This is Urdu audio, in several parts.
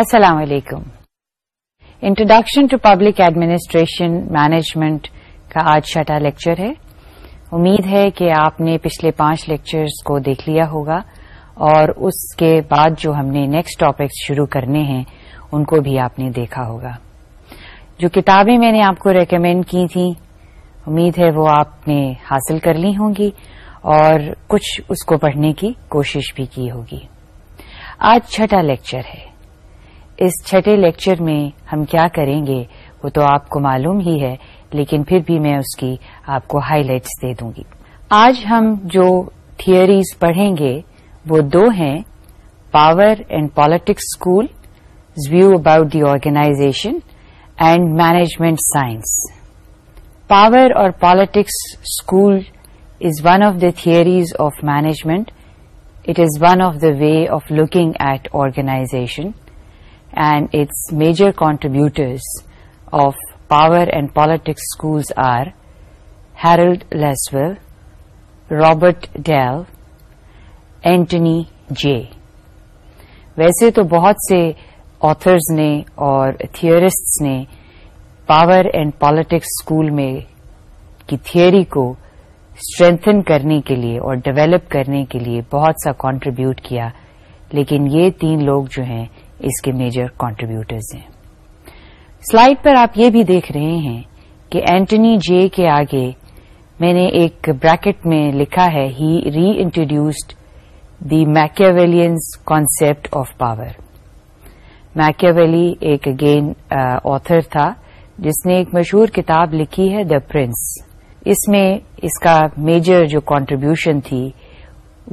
السلام علیکم introduction to public administration management کا آج چھٹا لیکچر ہے امید ہے کہ آپ نے پچھلے پانچ لیکچرز کو دیکھ لیا ہوگا اور اس کے بعد جو ہم نے نیکسٹ ٹاپکس شروع کرنے ہیں ان کو بھی آپ نے دیکھا ہوگا جو کتابیں میں نے آپ کو ریکمینڈ کی تھیں امید ہے وہ آپ نے حاصل کر لی ہوں گی اور کچھ اس کو پڑھنے کی کوشش بھی کی ہوگی آج چھٹا لیکچر ہے اس چھٹے لیکچر میں ہم کیا کریں گے وہ تو آپ کو معلوم ہی ہے لیکن پھر بھی میں اس کی آپ کو ہائی لائٹس دے دوں گی آج ہم جو تھیئریز پڑھیں گے وہ دو ہیں power and politics school view about the organization and management science power اور politics school is one of the theories of management it is one of the way of looking at organization major contributors of power and politics schools are Harold Leswell, Robert Dahl Antony Jay ویسے تو بہت سے آترز نے اور تھیورسٹس نے پاور اینڈ پالیٹکس اسکول میں کی تھیوری کو اسٹرینتھن کرنے کے لیے اور ڈیولپ کرنے کے لیے بہت سا کانٹریبیوٹ کیا لیکن یہ تین لوگ جو ہیں اس کے میجر کانٹریبیوٹرز ہیں سلائڈ پر آپ یہ بھی دیکھ رہے ہیں کہ اینٹنی جے کے آگے میں نے ایک بریکٹ میں لکھا ہے he reintroduced the Machiavellians concept of power Machiavelli ایک اگین آتھر uh, تھا جس نے ایک مشہور کتاب لکھی ہے دا پرنس اس میں اس کا میجر جو کانٹریبیوشن تھی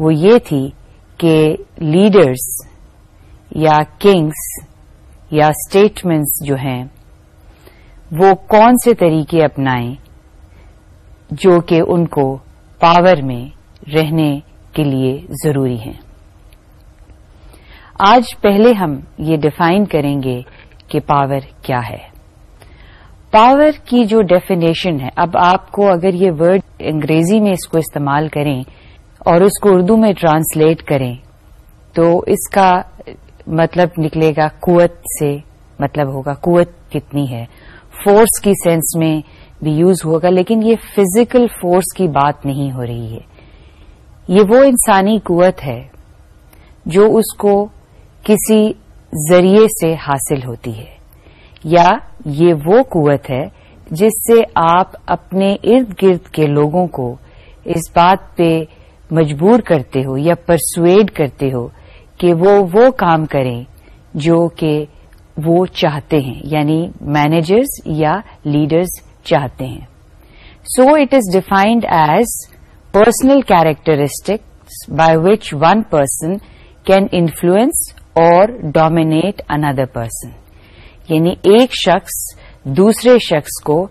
وہ یہ تھی کہ لیڈرز یا کنگس یا اسٹیٹمنٹس جو ہیں وہ کون سے طریقے اپنائیں جو کہ ان کو پاور میں رہنے کے لیے ضروری ہیں آج پہلے ہم یہ ڈیفائن کریں گے کہ پاور کیا ہے پاور کی جو ڈیفینیشن ہے اب آپ کو اگر یہ ورڈ انگریزی میں اس کو استعمال کریں اور اس کو اردو میں ٹرانسلیٹ کریں تو اس کا مطلب نکلے گا قوت سے مطلب ہوگا قوت کتنی ہے فورس کی سینس میں بھی یوز ہوگا لیکن یہ فزیکل فورس کی بات نہیں ہو رہی ہے یہ وہ انسانی قوت ہے جو اس کو کسی ذریعے سے حاصل ہوتی ہے یا یہ وہ قوت ہے جس سے آپ اپنے ارد گرد کے لوگوں کو اس بات پہ مجبور کرتے ہو یا پرسویڈ کرتے ہو کہ وہ وہ کام کریں جو کہ وہ چاہتے ہیں یعنی مینیجرز یا لیڈرز چاہتے ہیں so it is defined as personal characteristic by which one person can influence اور ڈومینیٹ اندر پرسن یعنی ایک شخص دوسرے شخص کو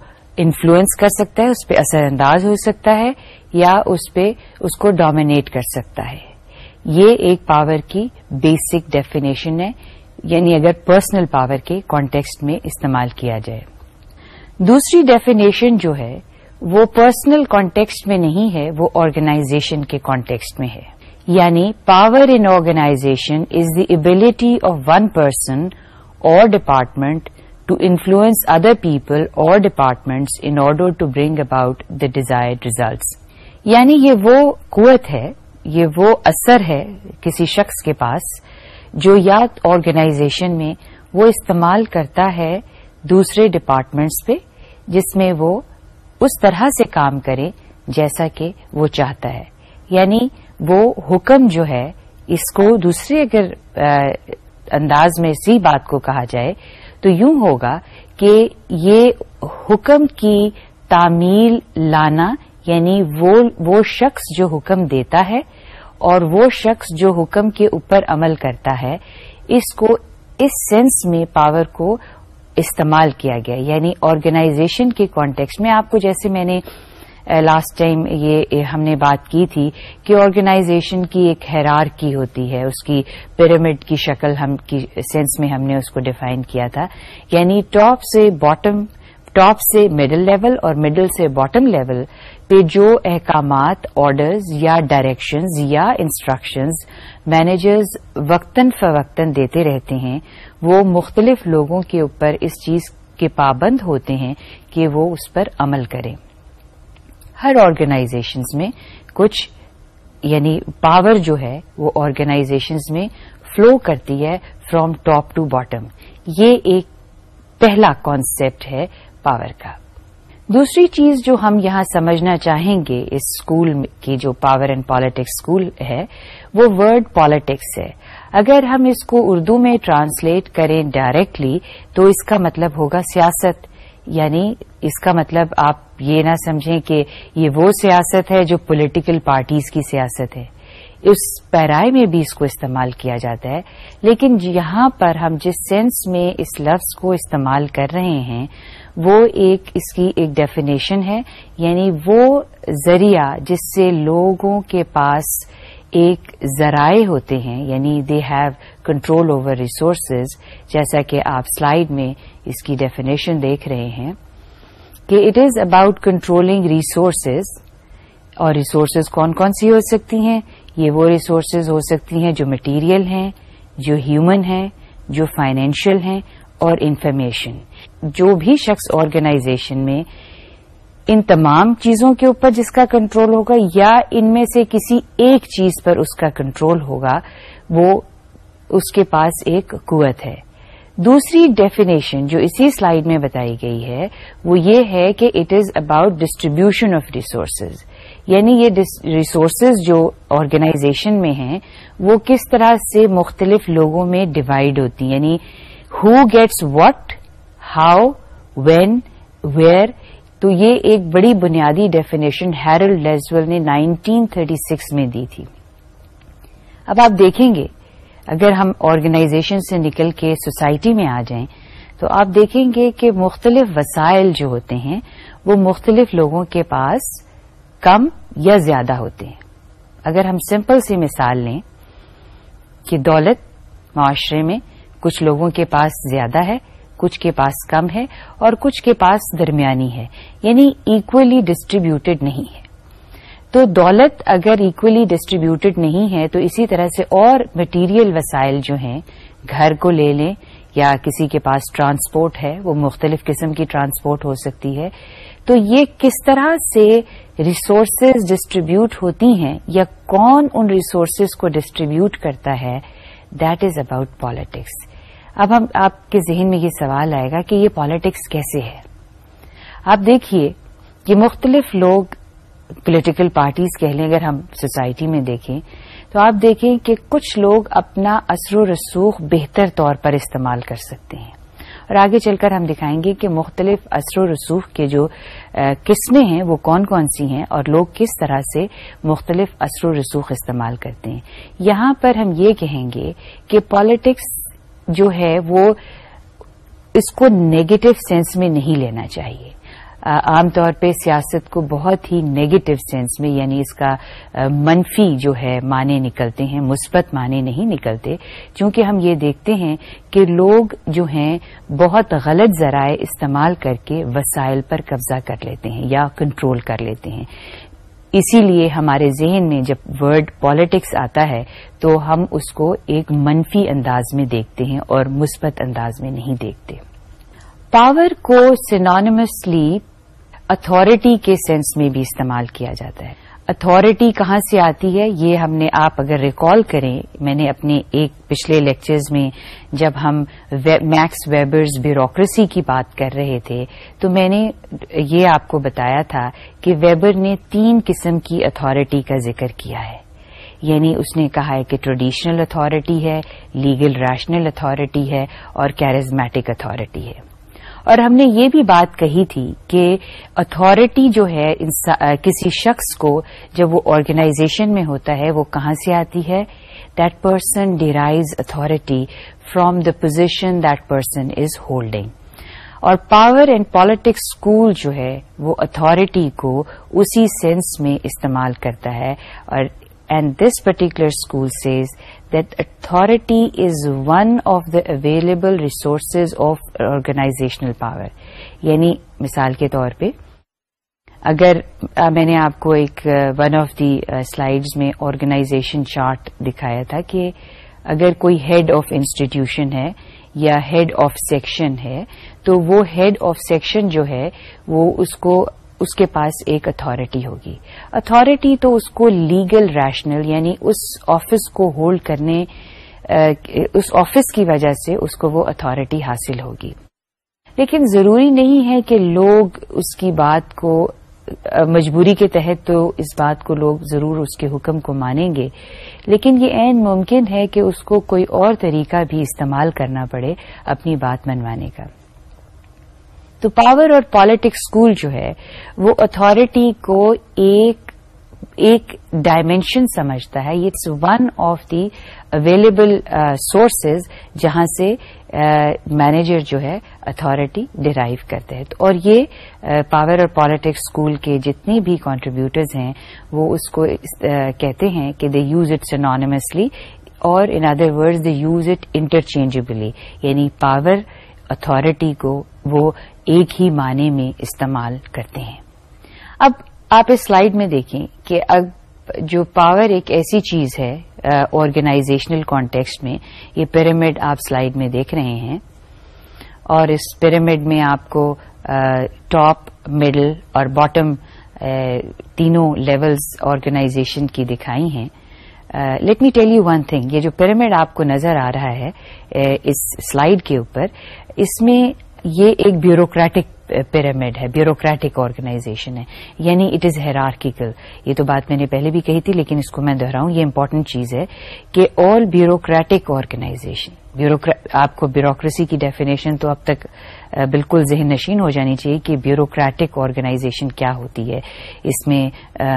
انفلوئنس کر سکتا ہے اس پہ اثر انداز ہو سکتا ہے یا اس پہ اس کو ڈومینیٹ کر سکتا ہے یہ ایک پاور کی بیسک ڈیفینیشن ہے یعنی اگر پرسنل پاور کے کانٹیکسٹ میں استعمال کیا جائے دوسری ڈیفینیشن جو ہے وہ پرسنل کانٹیکسٹ میں نہیں ہے وہ آرگنائزیشن کے کانٹیکسٹ میں ہے یعنی power in organization is the ability of one person اور department to influence other people اور departments in order to bring about the desire results یعنی یہ وہ قوت ہے یہ وہ اثر ہے کسی شخص کے پاس جو یا آرگنائزیشن میں وہ استعمال کرتا ہے دوسرے ڈپارٹمنٹس پہ جس میں وہ اس طرح سے کام کرے جیسا کہ وہ چاہتا ہے یعنی وہ حکم جو ہے اس کو دوسرے اگر انداز میں اسی بات کو کہا جائے تو یوں ہوگا کہ یہ حکم کی تعمیل لانا یعنی وہ شخص جو حکم دیتا ہے اور وہ شخص جو حکم کے اوپر عمل کرتا ہے اس کو اس سینس میں پاور کو استعمال کیا گیا یعنی آرگنائزیشن کے کانٹیکس میں آپ کو جیسے میں نے لاسٹ ٹائم یہ ہم نے بات کی تھی کہ آرگنائزیشن کی ایک حیرار کی ہوتی ہے اس کی پیرامڈ کی شکل ہم کی سینس میں ہم نے اس کو ڈیفائن کیا تھا یعنی ٹاپ سے باٹم ٹاپ سے مڈل لیول اور مڈل سے باٹم لیول پہ جو احکامات آرڈرز یا ڈائریکشنز یا انسٹرکشنز مینیجرز وقتاً فوقتاً دیتے رہتے ہیں وہ مختلف لوگوں کے اوپر اس چیز کے پابند ہوتے ہیں کہ وہ اس پر عمل کریں ہر آرگنائزیشنز میں کچھ یعنی پاور جو ہے وہ آرگنائزیشنز میں فلو کرتی ہے فرام ٹاپ ٹو باٹم یہ ایک پہلا کانسیپٹ ہے پاور کا دوسری چیز جو ہم یہاں سمجھنا چاہیں گے اس اسکول کی جو پاور اینڈ پالیٹکس اسکول ہے وہ ورڈ پالیٹکس ہے اگر ہم اس کو اردو میں ٹرانسلیٹ کریں ڈائریکٹلی تو اس کا مطلب ہوگا سیاست یعنی اس کا مطلب آپ یہ نہ سمجھیں کہ یہ وہ سیاست ہے جو پولیٹیکل پارٹیز کی سیاست ہے اس پیرائے میں بھی اس کو استعمال کیا جاتا ہے لیکن یہاں پر ہم جس سینس میں اس لفظ کو استعمال کر رہے ہیں وہ ایک اس کی ایک ڈیفینیشن ہے یعنی وہ ذریعہ جس سے لوگوں کے پاس ایک ذرائع ہوتے ہیں یعنی they have control over resources جیسا کہ آپ سلائیڈ میں اس کی ڈیفینیشن دیکھ رہے ہیں کہ it is about controlling resources اور ریسورسز کون کون سی ہو سکتی ہیں یہ وہ ریسورسز ہو سکتی ہیں جو مٹیریل ہیں جو ہیومن ہیں جو فائنینشیل ہیں اور انفارمیشن جو بھی شخص آرگنائزیشن میں ان تمام چیزوں کے اوپر جس کا کنٹرول ہوگا یا ان میں سے کسی ایک چیز پر اس کا کنٹرول ہوگا وہ اس کے پاس ایک قوت ہے دوسری ڈیفینیشن جو اسی سلائیڈ میں بتائی گئی ہے وہ یہ ہے کہ it is about distribution of resources یعنی یہ ریسورسز جو آرگنائزیشن میں ہیں وہ کس طرح سے مختلف لوگوں میں ڈیوائڈ ہوتی یعنی who gets what how when where تو یہ ایک بڑی بنیادی ڈیفینیشن ہیرلڈ لیزول نے 1936 میں دی تھی اب آپ دیکھیں گے اگر ہم آرگنائزیشن سے نکل کے سوسائٹی میں آ جائیں تو آپ دیکھیں گے کہ مختلف وسائل جو ہوتے ہیں وہ مختلف لوگوں کے پاس کم یا زیادہ ہوتے ہیں اگر ہم سمپل سی مثال لیں کہ دولت معاشرے میں کچھ لوگوں کے پاس زیادہ ہے کچھ کے پاس کم ہے اور کچھ کے پاس درمیانی ہے یعنی ایکولی ڈسٹریبیوٹیڈ نہیں ہے تو دولت اگر ایکولی ڈسٹریبیوٹیڈ نہیں ہے تو اسی طرح سے اور مٹیریل وسائل جو ہیں گھر کو لے لیں یا کسی کے پاس ٹرانسپورٹ ہے وہ مختلف قسم کی ٹرانسپورٹ ہو سکتی ہے تو یہ کس طرح سے ریسورسز ڈسٹریبیوٹ ہوتی ہیں یا کون ان ریسورسز کو ڈسٹریبیوٹ کرتا ہے دیٹ از اباؤٹ پالیٹکس اب ہم آپ کے ذہن میں یہ سوال آئے گا کہ یہ پالیٹکس کیسے ہے آپ دیکھیے یہ مختلف لوگ پولیٹیکل پارٹیز کہہ لیں اگر ہم سوسائٹی میں دیکھیں تو آپ دیکھیں کہ کچھ لوگ اپنا اثر و رسوخ بہتر طور پر استعمال کر سکتے ہیں اور آگے چل کر ہم دکھائیں گے کہ مختلف اثر و رسوخ کے جو قسمیں ہیں وہ کون کون سی ہیں اور لوگ کس طرح سے مختلف اثر و رسوخ استعمال کرتے ہیں یہاں پر ہم یہ کہیں گے کہ پالیٹکس جو ہے وہ اس کو نیگیٹو سینس میں نہیں لینا چاہیے عام طور پہ سیاست کو بہت ہی نیگیٹو سینس میں یعنی اس کا منفی جو ہے معنی نکلتے ہیں مثبت معنی نہیں نکلتے چونکہ ہم یہ دیکھتے ہیں کہ لوگ جو ہیں بہت غلط ذرائع استعمال کر کے وسائل پر قبضہ کر لیتے ہیں یا کنٹرول کر لیتے ہیں اسی لیے ہمارے ذہن میں جب ورڈ پالیٹکس آتا ہے تو ہم اس کو ایک منفی انداز میں دیکھتے ہیں اور مثبت انداز میں نہیں دیکھتے پاور کو سینانمسلی اتارٹی کے سینس میں بھی استعمال کیا جاتا ہے اتارٹی کہاں سے آتی ہے یہ ہم نے آپ اگر ریکال کریں میں نے اپنے ایک پچھلے لیکچرز میں جب ہم میکس ویبرز بیوروکریسی کی بات کر رہے تھے تو میں نے یہ آپ کو بتایا تھا کہ ویبر نے تین قسم کی اتارٹی کا ذکر کیا ہے یعنی اس نے کہا ہے کہ ٹریڈیشنل اتارٹی ہے لیگل ریشنل اتارٹی ہے اور کیریزمیٹک اتارٹی ہے اور ہم نے یہ بھی بات کہی تھی کہ اتارٹی جو ہے کسی شخص کو جب وہ آرگنائزیشن میں ہوتا ہے وہ کہاں سے آتی ہے that person derives authority from the position that person is holding اور پاور اینڈ پالیٹکس اسکول جو ہے وہ اتارٹی کو اسی سینس میں استعمال کرتا ہے اور and this particular school says that authority is one of the available resources of organizational power یعنی مثال کے طور پہ اگر میں نے آپ کو ایک ون آف دی سلائیڈ میں آرگنائزیشن چارٹ دکھایا تھا کہ اگر کوئی ہیڈ آف انسٹیٹیوشن ہے یا ہیڈ آف سیکشن ہے تو وہ ہیڈ آف سیکشن جو ہے وہ اس کو اس کے پاس ایک اتھارٹی ہوگی اتھارٹی تو اس کو لیگل ریشنل یعنی اس آفس کو ہولڈ کرنے اس آفس کی وجہ سے اس کو وہ اتھارٹی حاصل ہوگی لیکن ضروری نہیں ہے کہ لوگ اس کی بات کو مجبوری کے تحت تو اس بات کو لوگ ضرور اس کے حکم کو مانیں گے لیکن یہ عین ممکن ہے کہ اس کو کوئی اور طریقہ بھی استعمال کرنا پڑے اپنی بات منوانے کا تو پاور اور پالیٹکس اسکول جو ہے وہ اتارٹی کو ایک ایک ڈائمینشن سمجھتا ہے it's one of the available sources جہاں سے مینیجر uh, جو ہے اتارٹی ڈرائیو کرتے ہیں اور یہ پاور uh, اور پالیٹکس اسکول کے جتنے بھی کانٹریبیوٹرز ہیں وہ اس کو uh, کہتے ہیں کہ دے یوز اٹس انانسلی اور in other words they use it interchangeably یعنی پاور اتارٹی کو وہ ایک ہی معنی میں استعمال کرتے ہیں اب آپ اس سلائیڈ میں دیکھیں کہ اب جو پاور ایک ایسی چیز ہے آرگنائزیشنل کانٹیکسٹ میں یہ پیرامڈ آپ سلائیڈ میں دیکھ رہے ہیں اور اس پیرامڈ میں آپ کو ٹاپ مڈل اور باٹم تینوں لیولز آرگنائزیشن کی دکھائی ہیں let me tell you one thing یہ جو پیرامڈ آپ کو نظر آ رہا ہے uh, اس سلائیڈ کے اوپر اس میں یہ ایک بیوروکریٹک پیرامڈ uh, ہے بیوروکریٹک آرگنائزیشن ہے یعنی اٹ از ہیرارکیکل یہ تو بات میں نے پہلے بھی کہی تھی لیکن اس کو میں دہراؤں یہ امپورٹنٹ چیز ہے کہ آل بیوروکریٹک آرگنائزیشن آپ کو بیوروکریسی کی ڈیفینیشن تو اب تک بالکل ذہن نشین ہو جانی چاہیے کہ بیوروکریٹک آرگنائزیشن کیا ہوتی ہے اس میں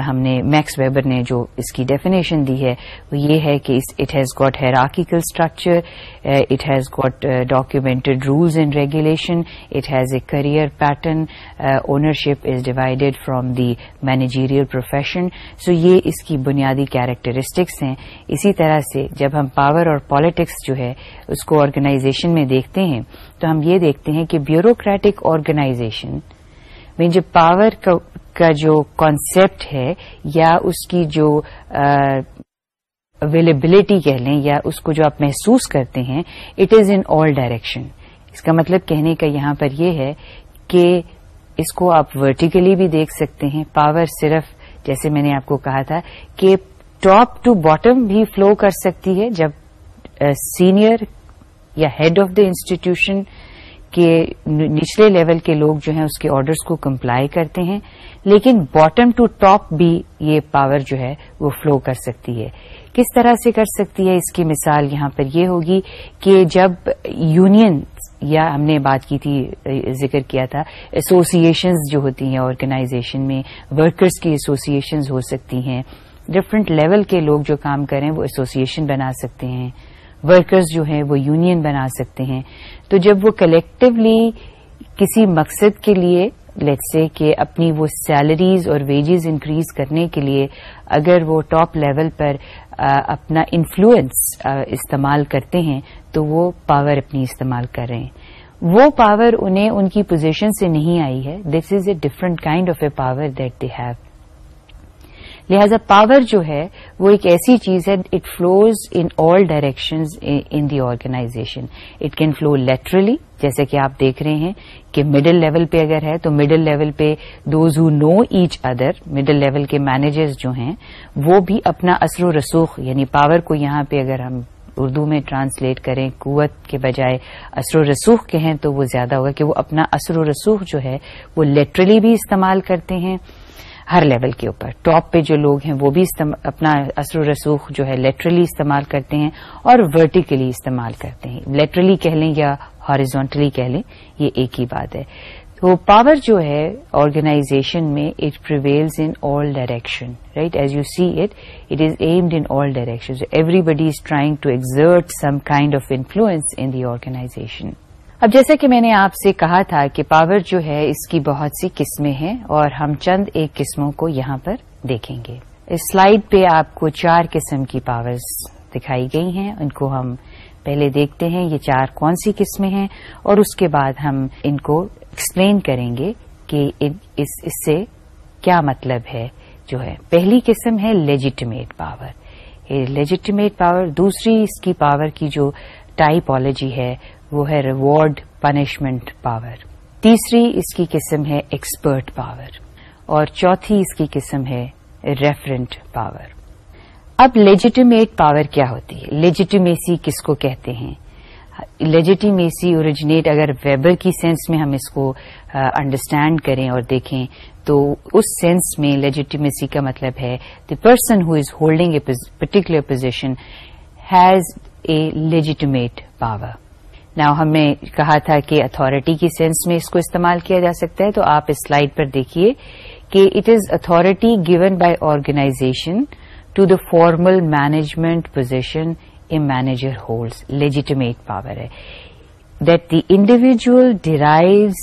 ہم نے میکس ویبر نے جو اس کی ڈیفینیشن دی ہے وہ یہ ہے کہ it has got hierarchical structure it has got documented rules and regulation it has a career pattern ownership is divided from the managerial profession so یہ اس کی بنیادی کیریکٹرسٹکس ہیں اسی طرح سے جب ہم پاور اور پالیٹکس جو ہے اس کو آرگنائزیشن میں دیکھتے ہیں تو ہم یہ دیکھتے ہیں کہ بیوروکریٹک آرگنائزیشن میں جو پاور کا جو کانسیپٹ ہے یا اس کی جو اویلیبلٹی کہہ لیں یا اس کو جو آپ محسوس کرتے ہیں it is in all direction اس کا مطلب کہنے کا یہاں پر یہ ہے کہ اس کو آپ ورٹیکلی بھی دیکھ سکتے ہیں پاور صرف جیسے میں نے آپ کو کہا تھا کہ ٹاپ ٹو باٹم بھی فلو کر سکتی ہے جب سینئر یا ہیڈ آف دا انسٹیٹیوشن کے نچلے لیول کے لوگ جو ہیں اس کے آرڈرس کو کمپلائی کرتے ہیں لیکن باٹم ٹو ٹاپ بھی یہ پاور جو ہے وہ فلو کر سکتی ہے کس طرح سے کر سکتی ہے اس کی مثال یہاں پر یہ ہوگی کہ جب یونین یا ہم نے بات کی تھی ذکر کیا تھا ایسوسیشنز جو ہوتی ہیں آرگنائزیشن میں ورکرز کی ایسوسیشنز ہو سکتی ہیں ڈفرینٹ لیول کے لوگ جو کام کریں وہ ایسوسیشن بنا سکتے ہیں ورکرز جو ہیں وہ یونین بنا سکتے ہیں تو جب وہ کلیکٹولی کسی مقصد کے لیے لیٹ سے کہ اپنی وہ سیلریز اور ویجز انکریز کرنے کے لیے اگر وہ ٹاپ لیول پر اپنا انفلوئنس استعمال کرتے ہیں تو وہ پاور اپنی استعمال کر رہے ہیں وہ پاور انہیں ان کی پوزیشن سے نہیں آئی ہے this is a different kind of a power that they have لہذا پاور جو ہے وہ ایک ایسی چیز ہے it flows in all directions in the organization it can flow laterally جیسے کہ آپ دیکھ رہے ہیں کہ مڈل لیول پہ اگر ہے تو مڈل لیول پہ those who know each other middle level کے مینیجرز جو ہیں وہ بھی اپنا اثر و رسوخ یعنی پاور کو یہاں پہ اگر ہم اردو میں ٹرانسلیٹ کریں قوت کے بجائے اثر و رسوخ کہیں تو وہ زیادہ ہوگا کہ وہ اپنا اثر و رسوخ جو ہے وہ لیٹرلی بھی استعمال کرتے ہیں ہر لیول کے اوپر ٹاپ پہ جو لوگ ہیں وہ بھی اپنا اثر و رسوخ جو ہے لیٹرلی استعمال کرتے ہیں اور ورٹیکلی استعمال کرتے ہیں لیٹرلی کہہ لیں یا ہاریزونٹلی کہہ لیں یہ ایک ہی بات ہے تو پاور جو ہے آرگنائزیشن میں it prevails in all direction right as you see it it is aimed in all direction everybody is trying to exert some kind of influence in the organization اب جیسے کہ میں نے آپ سے کہا تھا کہ پاور جو ہے اس کی بہت سی قسمیں ہیں اور ہم چند ایک قسموں کو یہاں پر دیکھیں گے اس سلائیڈ پہ آپ کو چار قسم کی پاور دکھائی گئی ہیں ان کو ہم پہلے دیکھتے ہیں یہ چار کون سی قسمیں ہیں اور اس کے بعد ہم ان کو ایکسپلین کریں گے کہ اس اس سے کیا مطلب ہے جو ہے پہلی قسم ہے legitimate power legitimate legitimate power دوسری اس کی پاور کی جو ٹائپالوجی ہے وہ ہے ریوارڈ پنشمنٹ پاور تیسری اس کی قسم ہے ایکسپرٹ پاور اور چوتھی اس کی قسم ہے ریفرنٹ پاور اب لیجیٹیمیٹ پاور کیا ہوتی ہے لیجیٹیمیسی کس کو کہتے ہیں لیجیٹیمیسی اوریجنیٹ اگر ویبر کی سینس میں ہم اس کو انڈرسٹینڈ کریں اور دیکھیں تو اس سینس میں لیجیٹیمیسی کا مطلب ہے the person who is holding a particular position has a legitimate power now تھا کہ اتارٹی کی سینس میں اس کو استعمال کیا جا سکتا ہے تو آپ اس سلائڈ پر دیکھیے کہ it is authority given by organization to the formal management position a manager holds legitimate power ہے that the individual derives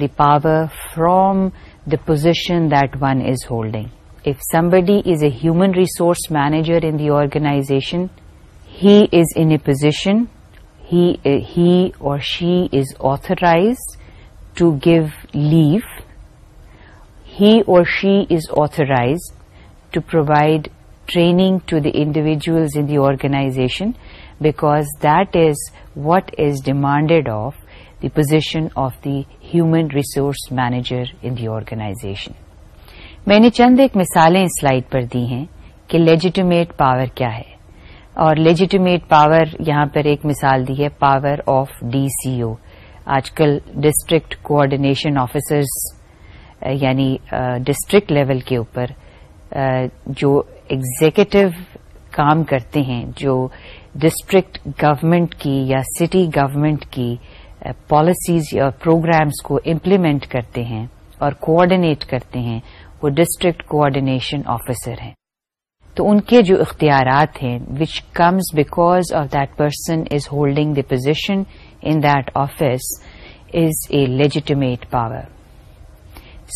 the power from the position that one is holding if somebody is a human resource manager in the organization he is in a position he or she is authorize to give leave he or she is authorize to provide training to the individuals in the organization because that is what is demanded of the position of the human resource manager in the organization میں نے چند ایک مثالیں اس سلائڈ پر دی ہیں کہ لیجیٹیمیٹ پاور کیا ہے اور لیجیٹیمیٹ پاور یہاں پر ایک مثال دی ہے power of D C O آج کل ڈسٹرکٹ کوآرڈینیشن آفیسرز یعنی ڈسٹرکٹ لیول کے اوپر جو ایگزیکٹو کام کرتے ہیں جو ڈسٹرکٹ گورمنٹ کی یا سٹی گورمنٹ کی پالیسیز یا پروگرامز کو امپلیمنٹ کرتے ہیں اور کوآڈینیٹ کرتے ہیں وہ ڈسٹرکٹ کوآرڈینیشن آفیسر ہیں تو ان کے جو اختیارات ہیں which comes because of that person is holding the position in that office is a legitimate power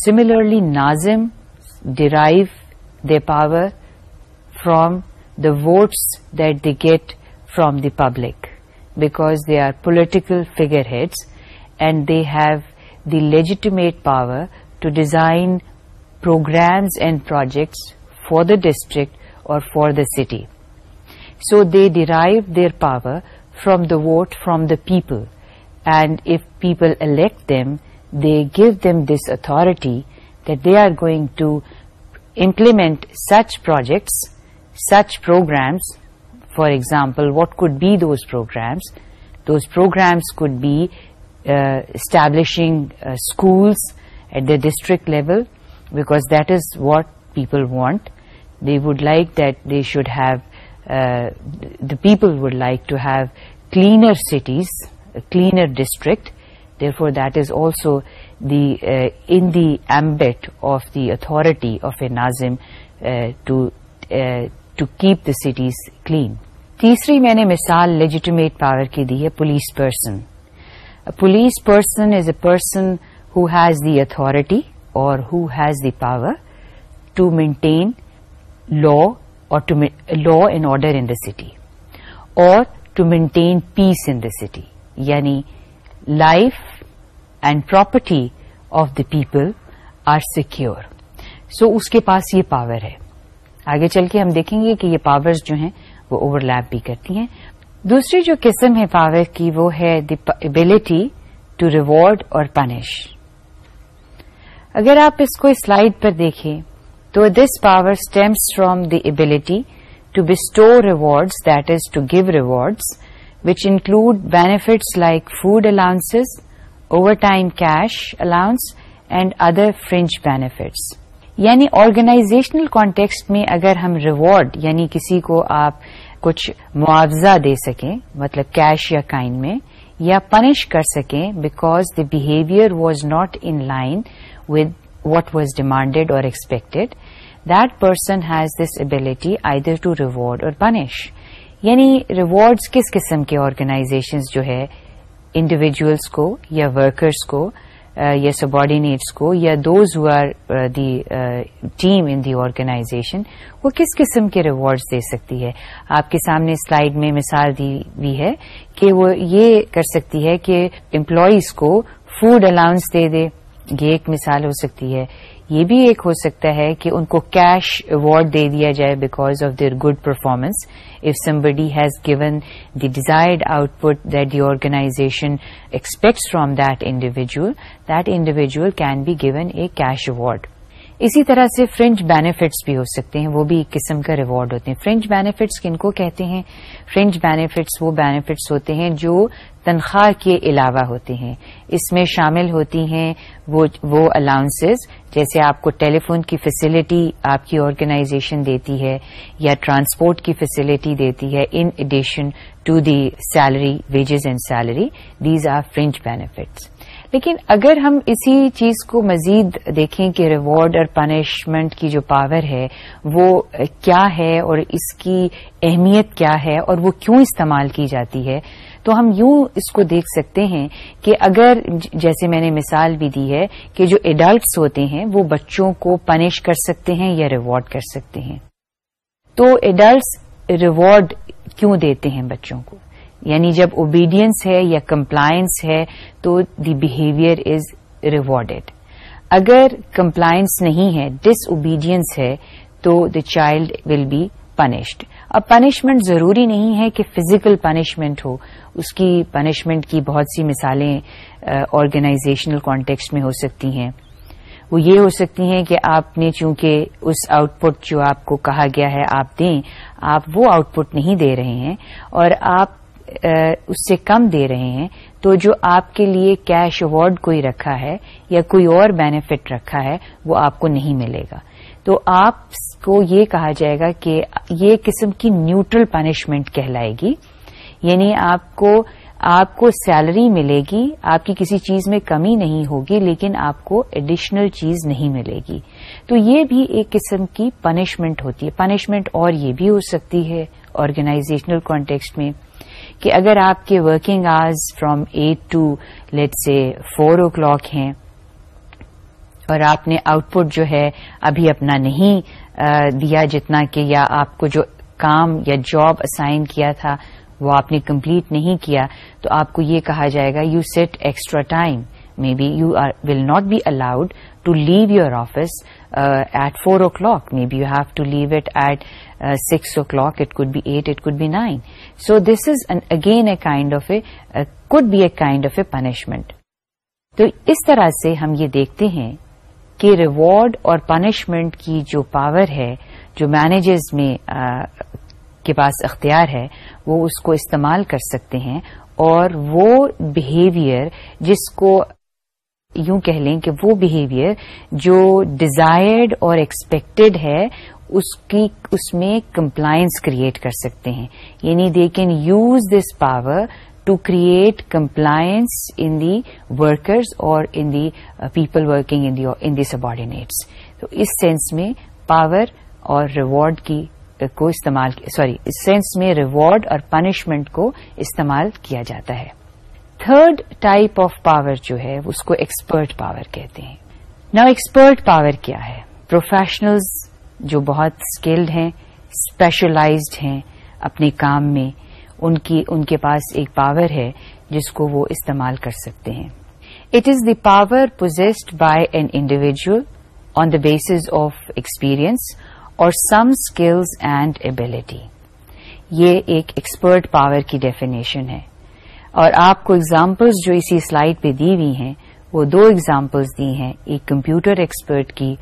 similarly nazim derive the power from the votes that they get from the public because they are political figureheads and they have the legitimate power to design programmes and projects for the district or for the city. So they derived their power from the vote from the people, and if people elect them, they give them this authority that they are going to implement such projects, such programs. For example, what could be those programs? Those programs could be uh, establishing uh, schools at the district level, because that is what people want. They would like that they should have the people would like to have cleaner cities cleaner district they for that is also the an the ambit of the authority of a nazim to to keep the cities clean تیسری میں نے مثال لیجیٹیمیٹ پاور کی دی ہے police person police person is a person has the authority اور ح has the power to maintain law law and order in the city اور to maintain peace in the city یعنی life and property of the people are secure so اس کے پاس یہ پاور ہے آگے چل کے ہم دیکھیں گے کہ یہ پاورز جو ہیں وہ اوور لیپ بھی کرتی ہیں دوسری جو قسم ہے پاور کی وہ ہے دی ابلٹی ٹو ریوارڈ اور پنش اگر آپ اس کو سلائڈ پر دیکھیں تو this power stems from the ability to bestow rewards that is to give rewards which include benefits like food allowance overtime cash allowance and other fringe benefits یعنی آرگنائزیشنل کانٹیکسٹ میں اگر ہم ریوارڈ یعنی کسی کو آپ کچھ معاوضہ دے سکیں مطلب کیش یا کائن میں یا پنش کر سکیں because the behaviour was not in line with what was demanded اور expected that person has this ability either to reward اور پنش یعنی ریوارڈز کس قسم کے آرگنائزیشنز جو ہے انڈیویژلس کو یا ورکرس کو یا سبارڈینیٹس کو یا those who are the team in the organization وہ کس قسم کے ریوارڈز دے سکتی ہے آپ کے سامنے سلائیڈ میں مثال دی ہوئی ہے کہ وہ یہ کر سکتی ہے کہ امپلائیز کو فوڈ الاؤنس دے دے یہ ایک مثال ہو سکتی ہے یہ بھی ایک ہو سکتا ہے کہ ان کو کیش ایوارڈ دے دیا جائے because of their good performance if somebody has given the desired output that the organisation expects from that individual that individual can be given a cash award اسی طرح سے فرنج بینیفٹس بھی ہو سکتے ہیں وہ بھی ایک قسم کا ریوارڈ ہوتے ہیں فرنج بینیفٹس کن کو کہتے ہیں فرنج بینیفٹس وہ بینیفٹس ہوتے ہیں جو تنخواہ کے علاوہ ہوتے ہیں اس میں شامل ہوتی ہیں وہ الاؤنس جیسے آپ کو ٹیلی فون کی فیسلٹی آپ کی آرگنائزیشن دیتی ہے یا ٹرانسپورٹ کی فیسلٹی دیتی ہے in addition to the salary wages and salary these are fringe benefits لیکن اگر ہم اسی چیز کو مزید دیکھیں کہ ریوارڈ اور پنشمنٹ کی جو پاور ہے وہ کیا ہے اور اس کی اہمیت کیا ہے اور وہ کیوں استعمال کی جاتی ہے تو ہم یوں اس کو دیکھ سکتے ہیں کہ اگر جیسے میں نے مثال بھی دی ہے کہ جو ایڈلٹس ہوتے ہیں وہ بچوں کو پنش کر سکتے ہیں یا ریوارڈ کر سکتے ہیں تو ایڈلٹس ریوارڈ کیوں دیتے ہیں بچوں کو یعنی جب اوبیڈینس ہے یا کمپلائنس ہے تو دی بہیویئر از ریوارڈیڈ اگر کمپلائنس نہیں ہے ڈس اوبیڈینس ہے تو the child will be punished اب پنشمنٹ ضروری نہیں ہے کہ فزیکل پنشمنٹ ہو اس کی پنشمنٹ کی بہت سی مثالیں آرگنائزیشنل کانٹیکسٹ میں ہو سکتی ہیں وہ یہ ہو سکتی ہیں کہ آپ نے چونکہ اس آؤٹ پٹ جو آپ کو کہا گیا ہے آپ دیں آپ وہ آؤٹ پٹ نہیں دے رہے ہیں اور آپ اس سے کم دے رہے ہیں تو جو آپ کے لیے کیش اوارڈ کوئی رکھا ہے یا کوئی اور بینیفٹ رکھا ہے وہ آپ کو نہیں ملے گا تو آپ کو یہ کہا جائے گا کہ یہ قسم کی نیوٹرل پنشمنٹ کہلائے گی یعنی آپ کو آپ کو سیلری ملے گی آپ کی کسی چیز میں کمی نہیں ہوگی لیکن آپ کو ایڈیشنل چیز نہیں ملے گی تو یہ بھی ایک قسم کی پنشمنٹ ہوتی ہے پنشمنٹ اور یہ بھی ہو سکتی ہے آرگنائزیشنل کانٹیکسٹ میں کہ اگر آپ کے working hours from eight to let's say four o'clock ہیں اور آپ نے آؤٹ پٹ جو ہے ابھی اپنا نہیں دیا جتنا کہ یا آپ کو جو کام یا جاب اسائن کیا تھا وہ آپ نے کمپلیٹ نہیں کیا تو آپ کو یہ کہا جائے گا you sit extra time maybe you are will not be allowed to leave your office at four o'clock maybe you have to leave it at six o'clock it could be eight it could be nine so this is again a kind of a could be a kind of a punishment تو اس طرح سے ہم یہ دیکھتے ہیں کہ ریوارڈ اور پنشمنٹ کی جو پاور ہے جو مینیجرز میں uh, کے پاس اختیار ہے وہ اس کو استعمال کر سکتے ہیں اور وہ بہیویئر جس کو یوں کہہ لیں کہ وہ بہیویئر جو ڈیزائرڈ اور ایکسپیکٹڈ ہے اس کی اس میں کمپلائنس کریٹ کر سکتے ہیں یعنی they can use this power to create compliance in the workers اور in the people working in the subordinates تو اس سینس میں پاور اور ریوارڈ کی uh, کو استعمال سوری اس سینس میں ریوارڈ اور پنشمنٹ کو استعمال کیا جاتا ہے تھرڈ ٹائپ آف پاور جو ہے اس کو ایکسپرٹ پاور کہتے ہیں نا ایکسپرٹ پاور کیا ہے پروفیشنلز جو بہت اسکلڈ ہیں اسپیشلائزڈ ہیں اپنے کام میں ان کی ان کے پاس ایک پاور ہے جس کو وہ استعمال کر سکتے ہیں it is the power possessed by an individual on the basis of experience اور سم اسکلز اینڈ ایبلٹی یہ ایک ایکسپرٹ پاور کی ڈیفینیشن ہے اور آپ کو ایگزامپلز جو اسی سلائڈ پہ دی ہوئی ہیں وہ دو ایگزامپلز دی ہیں ایک کمپیوٹر ایکسپرٹ کی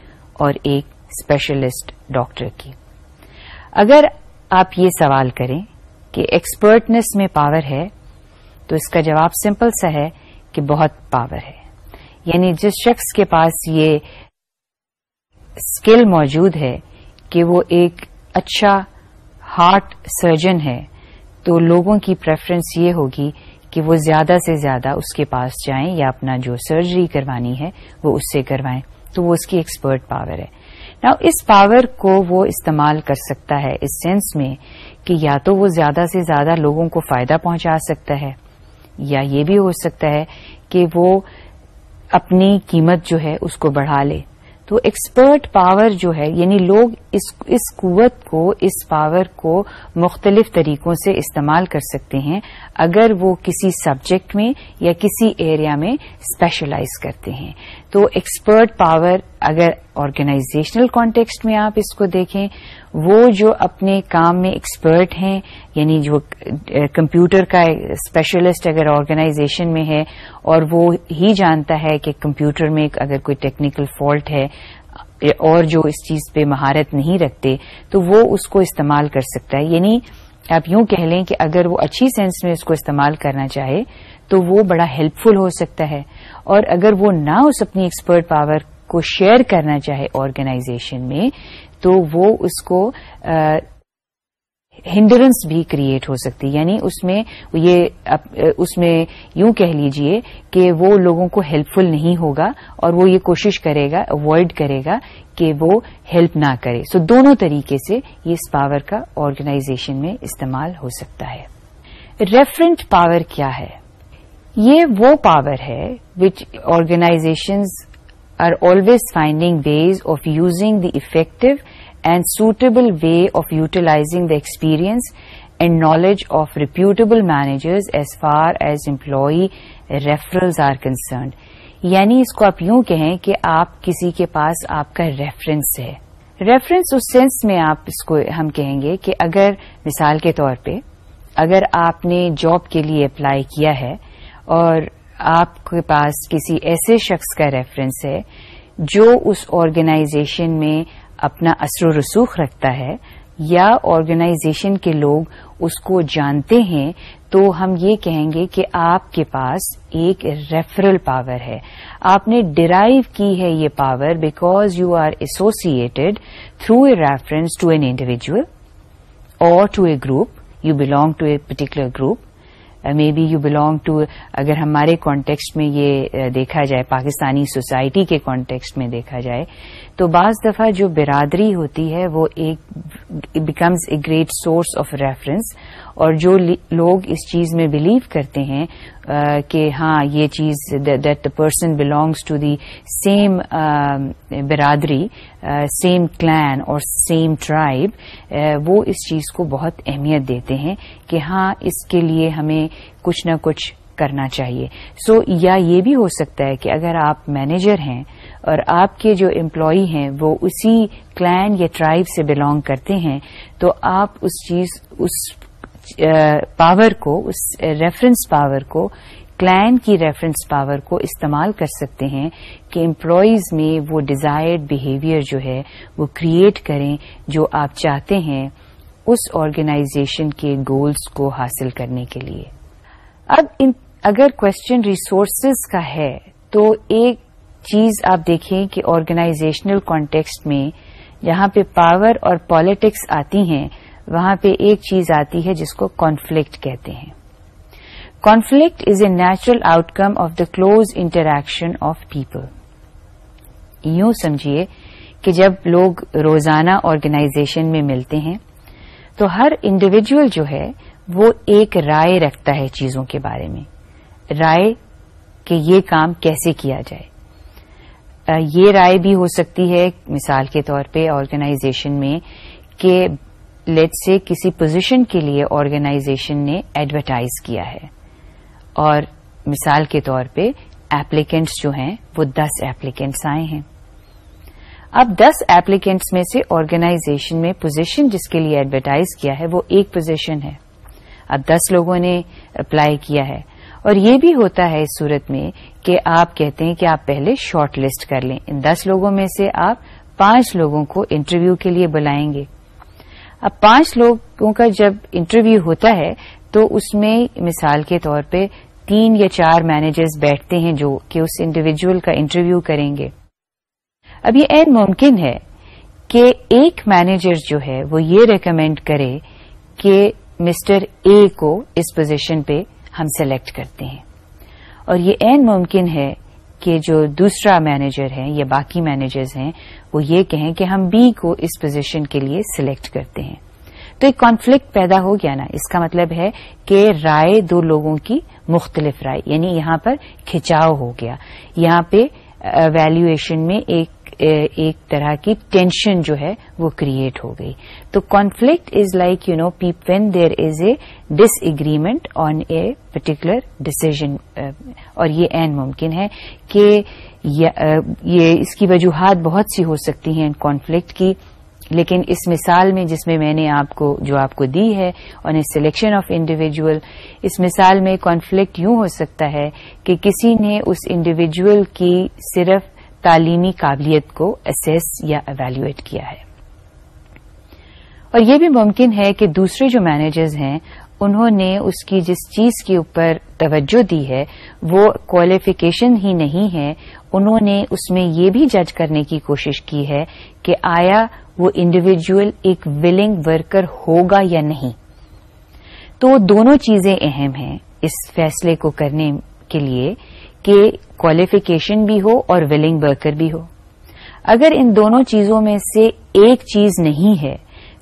اور ایک اسپیشلسٹ ڈاکٹر کی اگر آپ یہ سوال کریں کہ ایکسپرٹنس میں پاور ہے تو اس کا جواب سمپل سا ہے کہ بہت پاور ہے یعنی جس شخص کے پاس یہ اسکل موجود ہے کہ وہ ایک اچھا ہارٹ سرجن ہے تو لوگوں کی پریفرنس یہ ہوگی کہ وہ زیادہ سے زیادہ اس کے پاس جائیں یا اپنا جو سرجری کروانی ہے وہ اس سے کروائیں تو وہ اس کی ایکسپرٹ پاور ہے اس پاور کو وہ استعمال کر سکتا ہے اس سینس میں کہ یا تو وہ زیادہ سے زیادہ لوگوں کو فائدہ پہنچا سکتا ہے یا یہ بھی ہو سکتا ہے کہ وہ اپنی قیمت جو ہے اس کو بڑھا لے تو ایکسپرٹ پاور جو ہے یعنی لوگ اس قوت کو اس پاور کو مختلف طریقوں سے استعمال کر سکتے ہیں اگر وہ کسی سبجیکٹ میں یا کسی ایریا میں اسپیشلائز کرتے ہیں تو ایکسپرٹ پاور اگر آرگنائزیشنل کانٹیکسٹ میں آپ اس کو دیکھیں وہ جو اپنے کام میں ایکسپرٹ ہیں یعنی جو کمپیوٹر کا اسپیشلسٹ اگر آرگنائزیشن میں ہے اور وہ ہی جانتا ہے کہ کمپیوٹر میں اگر کوئی ٹیکنیکل فالٹ ہے اور جو اس چیز پہ مہارت نہیں رکھتے تو وہ اس کو استعمال کر سکتا ہے یعنی آپ یوں کہہ لیں کہ اگر وہ اچھی سینس میں اس کو استعمال کرنا چاہے تو وہ بڑا ہیلپ فل ہو سکتا ہے اور اگر وہ نہ اس اپنی ایکسپرٹ پاور کو شیئر کرنا چاہے آرگنائزیشن میں تو وہ اس کو ہنڈرنس بھی کریٹ ہو سکتی یعنی اس میں یہ اس میں یوں کہہ لیجئے کہ وہ لوگوں کو ہیلپ فل نہیں ہوگا اور وہ یہ کوشش کرے گا اوائڈ کرے گا کہ وہ ہیلپ نہ کرے سو دونوں طریقے سے یہ اس پاور کا آرگنائزیشن میں استعمال ہو سکتا ہے ریفرنٹ پاور کیا ہے یہ وہ پاور ہے which organizations are always finding ways of using the effective and suitable way of utilizing the experience and knowledge of reputable managers as far as employee referrals are concerned یعنی اس کو آپ یوں کہیں کہ آپ کسی کے پاس آپ کا ریفرنس ہے ریفرنس اس سینس میں آپ اس کو ہم کہیں گے کہ اگر مثال کے طور پہ اگر آپ نے جاب کے لیے اپلائی کیا ہے اور آپ کے پاس کسی ایسے شخص کا ریفرنس ہے جو اس آرگنائزیشن میں اپنا اثر و رسوخ رکھتا ہے یا آرگنائزیشن کے لوگ اس کو جانتے ہیں تو ہم یہ کہیں گے کہ آپ کے پاس ایک ریفرل پاور ہے آپ نے ڈرائیو کی ہے یہ power because you are associated through a reference to an individual or to a group you belong to a particular group maybe you belong to اگر ہمارے کانٹیکسٹ میں یہ uh, دیکھا جائے پاکستانی سوسائٹی کے کانٹیکسٹ میں دیکھا جائے تو بعض دفعہ جو برادری ہوتی ہے وہ ایک becomes a great source of reference اور جو لوگ اس چیز میں بلیو کرتے ہیں کہ ہاں یہ چیز that the person belongs to the same biradari same clan اور سیم ٹرائب وہ اس چیز کو بہت اہمیت دیتے ہیں کہ ہاں اس کے لیے ہمیں کچھ نہ کچھ کرنا چاہیے سو یا یہ بھی ہو سکتا ہے کہ اگر آپ مینیجر ہیں اور آپ کے جو امپلائی ہیں وہ اسی کلین یا ٹرائب سے بلانگ کرتے ہیں تو آپ اس چیز اس پاور کو اس ریفرنس eh, پاور کو کلائن کی ریفرنس پاور کو استعمال کر سکتے ہیں کہ امپلائیز میں وہ ڈیزائرڈ بہیویئر جو ہے وہ کریٹ کریں جو آپ چاہتے ہیں اس آرگنائزیشن کے گولز کو حاصل کرنے کے لیے اب اگر کوشچن ریسورسز کا ہے تو ایک چیز آپ دیکھیں کہ آرگنائزیشنل کانٹیکسٹ میں جہاں پہ پاور اور پالیٹکس آتی ہیں وہاں پہ ایک چیز آتی ہے جس کو کانفلکٹ کہتے ہیں conflict is a natural outcome of the close interaction of people یوں سمجھیے کہ جب لوگ روزانہ آرگنائزیشن میں ملتے ہیں تو ہر انڈیویجل جو ہے وہ ایک رائے رکھتا ہے چیزوں کے بارے میں رائے کہ یہ کام کیسے کیا جائے یہ رائے بھی ہو سکتی ہے مثال کے طور پہ آرگنائزیشن میں کہ لیٹ سے کسی پوزیشن کے لیے آرگنائزیشن نے ایڈورٹائز کیا ہے اور مثال کے طور پہ ایپلیکینٹس جو ہیں وہ دس ایپلیکینٹس آئے ہیں اب دس ایپلیکینٹس میں سے آرگنائزیشن میں پوزیشن جس کے لیے ایڈورٹائز کیا ہے وہ ایک پوزیشن ہے اب دس لوگوں نے اپلائی کیا ہے اور یہ بھی ہوتا ہے اس صورت میں کہ آپ کہتے ہیں کہ آپ پہلے شارٹ لسٹ کر لیں ان دس لوگوں میں سے آپ پانچ لوگوں کو انٹرویو کے لیے بلائیں گے اب پانچ لوگوں کا جب انٹرویو ہوتا ہے تو اس میں مثال کے طور پہ تین یا چار مینیجرز بیٹھتے ہیں جو کہ اس انڈیویجل کا انٹرویو کریں گے اب یہ این ممکن ہے کہ ایک مینیجر جو ہے وہ یہ ریکمینڈ کرے کہ مسٹر اے کو اس پوزیشن پہ ہم سلیکٹ کرتے ہیں اور یہ این ممکن ہے کہ جو دوسرا مینیجر ہے یا باقی مینیجرز ہیں وہ یہ کہیں کہ ہم بی کو اس پوزیشن کے لیے سلیکٹ کرتے ہیں تو ایک کانفلکٹ پیدا ہو گیا نا اس کا مطلب ہے کہ رائے دو لوگوں کی مختلف رائے یعنی یہاں پر کھچاؤ ہو گیا یہاں پہ ویلیویشن میں ایک ایک طرح کی ٹینشن جو ہے وہ کریٹ ہو گئی تو conflict is like you know پیپ when there is a disagreement on a particular decision اور یہ این ممکن ہے کہ uh, یہ اس کی وجوہات بہت سی ہو سکتی ہیں کانفلکٹ کی لیکن اس مثال میں جس میں میں نے آپ کو جو آپ کو دی ہے اور سلیکشن آف انڈیویجول اس مثال میں کانفلکٹ یوں ہو سکتا ہے کہ کسی نے اس انڈیویجل کی صرف تعلیمی قابلیت کو اسیس یا ایویلویٹ کیا ہے اور یہ بھی ممکن ہے کہ دوسرے جو مینیجرز ہیں انہوں نے اس کی جس چیز کے اوپر توجہ دی ہے وہ کوالیفیکیشن ہی نہیں ہے انہوں نے اس میں یہ بھی جج کرنے کی کوشش کی ہے کہ آیا وہ انڈیویجل ایک ولنگ ورکر ہوگا یا نہیں تو دونوں چیزیں اہم ہیں اس فیصلے کو کرنے کے لیے کہ کوالیفیکیشن بھی ہو اور ولنگ ورکر بھی ہو اگر ان دونوں چیزوں میں سے ایک چیز نہیں ہے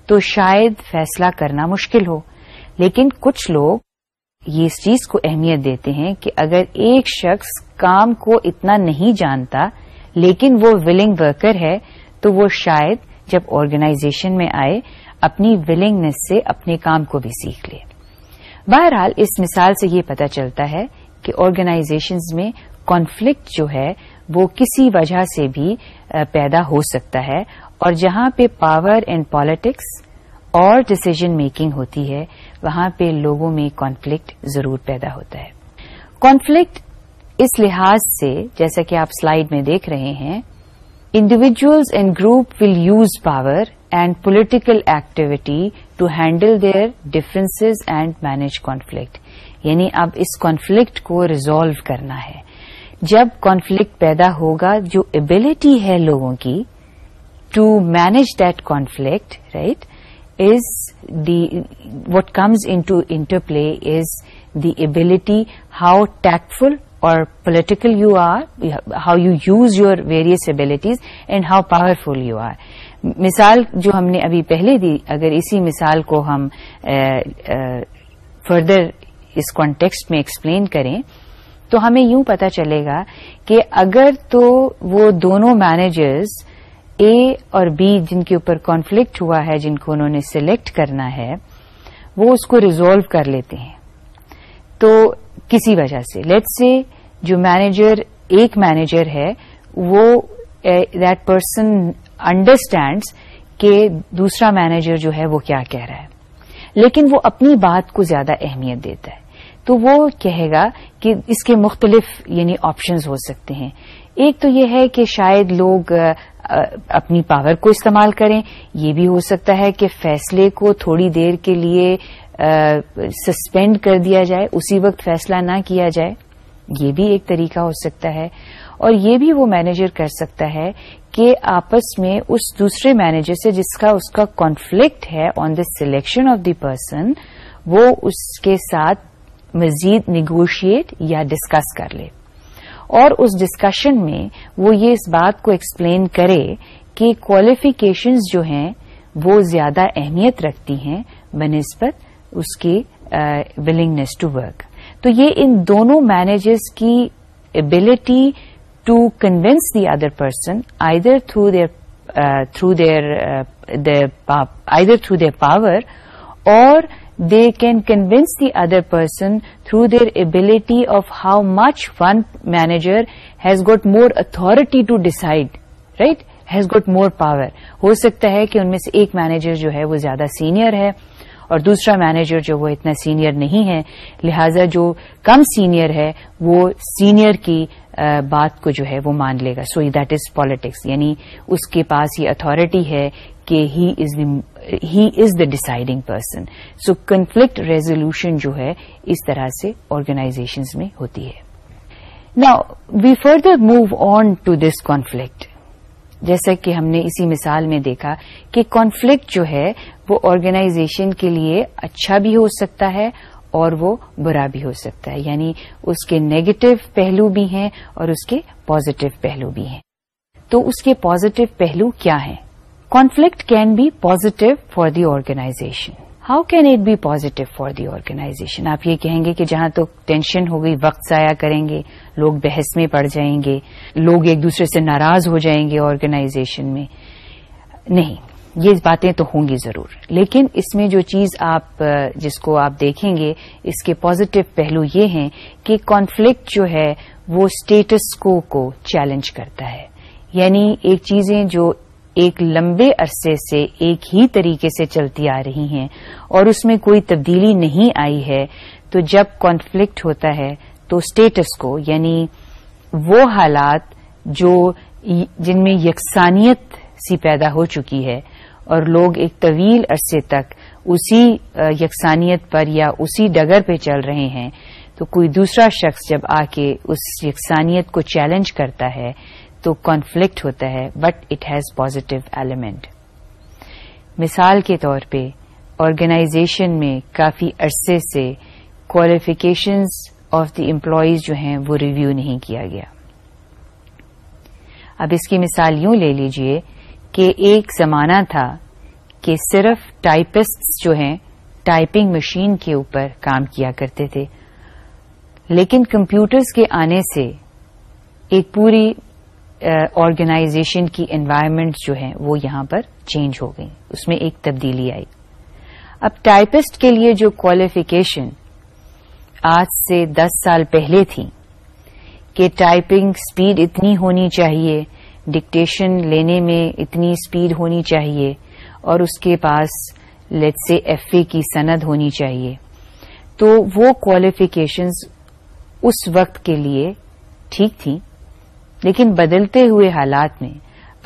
تو شاید فیصلہ کرنا مشکل ہو لیکن کچھ لوگ یہ اس چیز کو اہمیت دیتے ہیں کہ اگر ایک شخص کام کو اتنا نہیں جانتا لیکن وہ ولنگ ورکر ہے تو وہ شاید جب آرگنائزیشن میں آئے اپنی ولنگنیس سے اپنے کام کو بھی سیکھ لے بہرحال اس مثال سے یہ پتا چلتا ہے کہ آرگنائزیشن میں کانفلکٹ جو ہے وہ کسی وجہ سے بھی پیدا ہو سکتا ہے اور جہاں پہ پاور اینڈ پالیٹکس اور ڈسیزن میکنگ ہوتی ہے وہاں پہ لوگوں میں کانفلکٹ ضرور پیدا ہوتا ہے کانفلکٹ اس لحاظ سے جیسا کہ آپ سلائیڈ میں دیکھ رہے ہیں individuals and group will use power and political activity to handle their difference and manage conflict یعنی اب اس کانفلکٹ کو ریزالو کرنا ہے جب کانفلکٹ پیدا ہوگا جو ابلٹی ہے لوگوں کی to manage that conflict right is the what comes into interplay is the ability how tactful or political you are how you use your various abilities and how powerful you are مثال جو ہم نے ابھی پہلے دی اگر اسی مثال کو ہم فردر اس کانٹیکسٹ میں ایکسپلین کریں تو ہمیں یوں پتہ چلے گا کہ اگر تو وہ دونوں مینجرز اے اور بی جن کے اوپر کانفلکٹ ہوا ہے جن کو انہوں نے سلیکٹ کرنا ہے وہ اس کو ریزالو کر لیتے ہیں تو کسی وجہ سے لیٹ سے جو مینیجر ایک مینیجر ہے وہ دیٹ پرسن انڈرسٹینڈس کہ دوسرا مینیجر جو ہے وہ کیا کہہ رہا ہے لیکن وہ اپنی بات کو زیادہ اہمیت دیتا ہے تو وہ کہے گا کہ اس کے مختلف یعنی آپشنز ہو سکتے ہیں ایک تو یہ ہے کہ شاید لوگ اپنی پاور کو استعمال کریں یہ بھی ہو سکتا ہے کہ فیصلے کو تھوڑی دیر کے لیے سسپینڈ کر دیا جائے اسی وقت فیصلہ نہ کیا جائے یہ بھی ایک طریقہ ہو سکتا ہے اور یہ بھی وہ مینیجر کر سکتا ہے کہ آپس میں اس دوسرے مینیجر سے جس کا اس کا کانفلکٹ ہے on the selection of the person وہ اس کے ساتھ مزید نیگوشیٹ یا ڈسکس کر لے اور اس ڈسکشن میں وہ یہ اس بات کو ایکسپلین کرے کہ کوالیفکیشنز جو ہیں وہ زیادہ اہمیت رکھتی ہیں بنسبت اس کی ولنگنیس ٹو ورک تو یہ ان دونوں مینیجرز کی ability to convince the other person either through through their either through their power or they can convince the other person through their ability of how much one manager has got more authority to decide, right? Has got more power. ہو سکتا ہے کہ ان میں سے ایک مینیجر جو ہے وہ زیادہ سینئر ہے اور دوسرا مینیجر جو وہ اتنا سینئر نہیں ہے لہذا جو کم سینئر ہے وہ سینئر کی بات کو جو ہے وہ مان لے گا سو دیٹ از پالیٹکس یعنی اس کے پاس یہ اتارٹی ہے کہ he is the he is the deciding person so conflict resolution جو ہے اس طرح سے آرگنائزیشنز میں ہوتی ہے نا we further move on to this conflict جیسا کہ ہم نے اسی مثال میں دیکھا کہ کانفلکٹ جو ہے وہ آرگنائزیشن کے لیے اچھا بھی ہو سکتا ہے اور وہ برا بھی ہو سکتا ہے یعنی اس کے نیگیٹو پہلو بھی ہیں اور اس کے پازیٹو پہلو بھی ہیں تو اس کے پازیٹو پہلو کیا ہیں conflict can be positive for the organization how can it be positive for the organization آپ یہ کہیں گے کہ جہاں تو ٹینشن ہو گئی وقت ضائع کریں گے لوگ بحث میں پڑ جائیں گے لوگ ایک دوسرے سے ناراض ہو جائیں گے آرگنائزیشن میں نہیں یہ باتیں تو ہوں گی ضرور لیکن اس میں جو چیز آپ جس کو آپ دیکھیں گے اس کے پازیٹو پہلو یہ ہیں کہ کانفلکٹ جو ہے وہ اسٹیٹس کو چیلنج کرتا ہے یعنی ایک چیزیں جو ایک لمبے عرصے سے ایک ہی طریقے سے چلتی آ رہی ہیں اور اس میں کوئی تبدیلی نہیں آئی ہے تو جب کانفلکٹ ہوتا ہے تو اسٹیٹس کو یعنی وہ حالات جو جن میں یکسانیت سی پیدا ہو چکی ہے اور لوگ ایک طویل عرصے تک اسی یکسانیت پر یا اسی ڈگر پہ چل رہے ہیں تو کوئی دوسرا شخص جب آ کے اس یکسانیت کو چیلنج کرتا ہے تو کانفلکٹ ہوتا ہے but it has positive element مثال کے طور پہ آرگنائزیشن میں کافی عرصے سے کوالیفیکیشنز آف دی امپلائیز جو ہیں وہ ریویو نہیں کیا گیا اب اس کی مثال یوں لے لیجئے کہ ایک زمانہ تھا کہ صرف ٹائپسٹ جو ہیں ٹائپنگ مشین کے اوپر کام کیا کرتے تھے لیکن کمپیوٹرز کے آنے سے ایک پوری آرگنائزیشن کی انوائرمنٹ جو ہیں وہ یہاں پر چینج ہو گئی اس میں ایک تبدیلی آئی اب ٹائپسٹ کے لیے جو کوالیفکیشن آج سے دس سال پہلے تھی کہ ٹائپنگ سپیڈ اتنی ہونی چاہیے ڈکٹیشن لینے میں اتنی سپیڈ ہونی چاہیے اور اس کے پاس لیٹ سے ایف اے کی سند ہونی چاہیے تو وہ کوالیفکیشنز اس وقت کے لیے ٹھیک تھیں لیکن بدلتے ہوئے حالات میں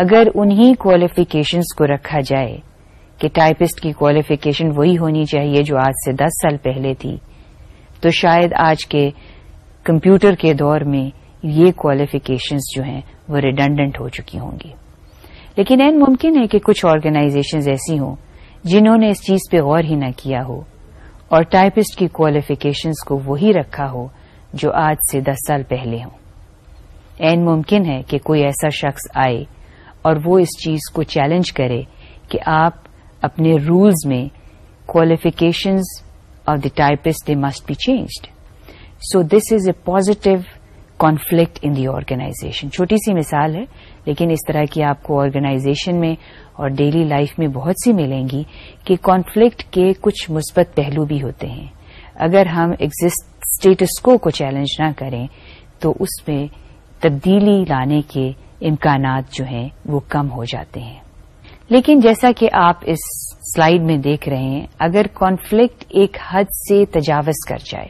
اگر انہی کوالیفیکیشنز کو رکھا جائے کہ ٹائپسٹ کی کوالیفیکیشن وہی ہونی چاہیے جو آج سے دس سال پہلے تھی تو شاید آج کے کمپیوٹر کے دور میں یہ کوالیفیکیشنز جو ہیں وہ ریڈنڈنٹ ہو چکی ہوں گی لیکن این ممکن ہے کہ کچھ آرگنائزیشنز ایسی ہوں جنہوں نے اس چیز پہ غور ہی نہ کیا ہو اور ٹائپسٹ کی کوالیفیکیشنز کو وہی رکھا ہو جو آج سے دس سال پہلے ہوں این ممکن ہے کہ کوئی ایسا شخص آئے اور وہ اس چیز کو چیلنج کرے کہ آپ اپنے رولز میں qualifications of the types they must be changed so this is a positive conflict in the organization چھوٹی سی مثال ہے لیکن اس طرح کی آپ کو آرگنائزیشن میں اور ڈیلی لائف میں بہت سی ملیں گی کہ کانفلکٹ کے کچھ مثبت پہلو بھی ہوتے ہیں اگر ہم ایگزٹ اسٹیٹس کو چیلنج نہ کریں تو اس میں تبدیلی لانے کے امکانات جو ہیں وہ کم ہو جاتے ہیں لیکن جیسا کہ آپ اس سلائیڈ میں دیکھ رہے ہیں اگر کانفلکٹ ایک حد سے تجاوز کر جائے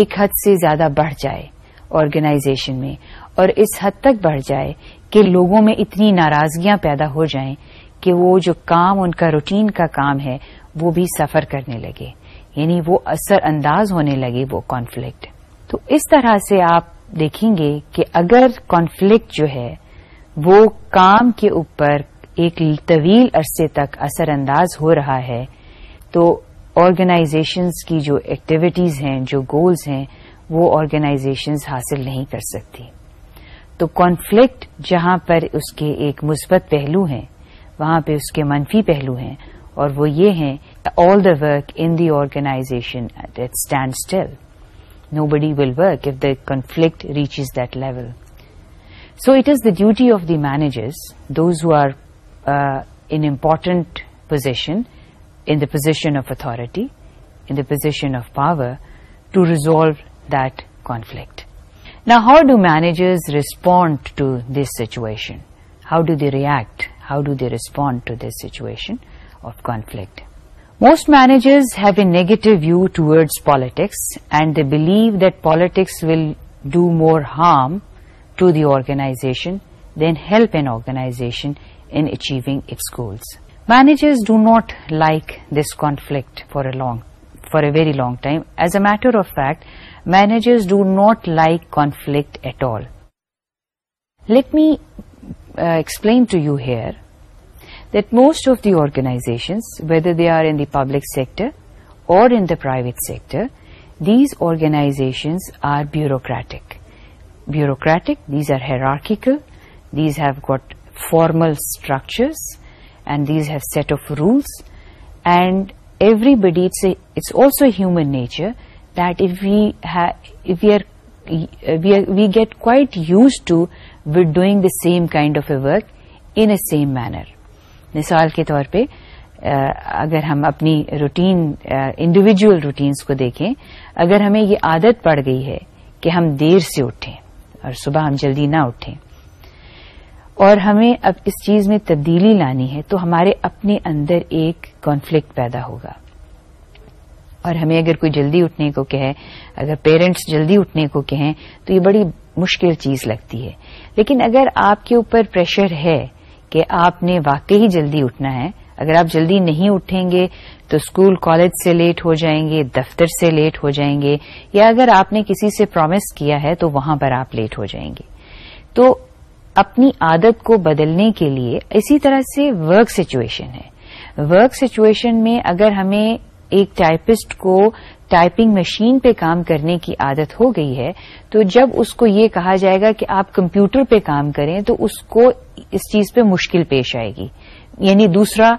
ایک حد سے زیادہ بڑھ جائے آرگنائزیشن میں اور اس حد تک بڑھ جائے کہ لوگوں میں اتنی ناراضگیاں پیدا ہو جائیں کہ وہ جو کام ان کا روٹین کا کام ہے وہ بھی سفر کرنے لگے یعنی وہ اثر انداز ہونے لگے وہ کانفلکٹ تو اس طرح سے آپ دیکھیں گے کہ اگر کانفلکٹ جو ہے وہ کام کے اوپر ایک طویل عرصے تک اثر انداز ہو رہا ہے تو آرگنائزیشنز کی جو ایکٹیویٹیز ہیں جو گولز ہیں وہ آرگنائزیشنز حاصل نہیں کر سکتی تو کانفلکٹ جہاں پر اس کے ایک مثبت پہلو ہیں وہاں پہ اس کے منفی پہلو ہیں اور وہ یہ ہیں all the work in the organization stand still Nobody will work if the conflict reaches that level. So it is the duty of the managers, those who are uh, in important position, in the position of authority, in the position of power, to resolve that conflict. Now, how do managers respond to this situation? How do they react? How do they respond to this situation of conflict? Most managers have a negative view towards politics, and they believe that politics will do more harm to the organization than help an organization in achieving its goals. Managers do not like this conflict for a very long time. As a matter of fact, managers do not like conflict at all. Let me uh, explain to you here that most of the organizations, whether they are in the public sector or in the private sector, these organizations are bureaucratic. These are hierarchical, these have got formal structures, and these have set of rules. And everybody, it's also human nature that if we get quite used to doing the same kind of a work in a same manner. مثال کے طور پہ اگر ہم اپنی روٹین انڈیویجل روٹینز کو دیکھیں اگر ہمیں یہ عادت پڑ گئی ہے کہ ہم دیر سے اٹھیں اور صبح ہم جلدی نہ اٹھیں اور ہمیں اب اس چیز میں تبدیلی لانی ہے تو ہمارے اپنے اندر ایک کانفلکٹ پیدا ہوگا اور ہمیں اگر کوئی جلدی اٹھنے کو کہے اگر پیرنٹس جلدی اٹھنے کو کہیں تو یہ بڑی مشکل چیز لگتی ہے لیکن اگر آپ کے اوپر پریشر ہے کہ آپ نے واقعی جلدی اٹھنا ہے اگر آپ جلدی نہیں اٹھیں گے تو اسکول کالج سے لیٹ ہو جائیں گے دفتر سے لیٹ ہو جائیں گے یا اگر آپ نے کسی سے پرامس کیا ہے تو وہاں پر آپ لیٹ ہو جائیں گے تو اپنی عادت کو بدلنے کے لیے اسی طرح سے ورک سچویشن ہے ورک سچویشن میں اگر ہمیں ایک ٹائپسٹ کو ٹائپنگ مشین پہ کام کرنے کی عادت ہو گئی ہے تو جب اس کو یہ کہا جائے گا کہ آپ کمپیوٹر پہ کام کریں تو اس کو اس چیز پہ مشکل پیش آئے گی یعنی دوسرا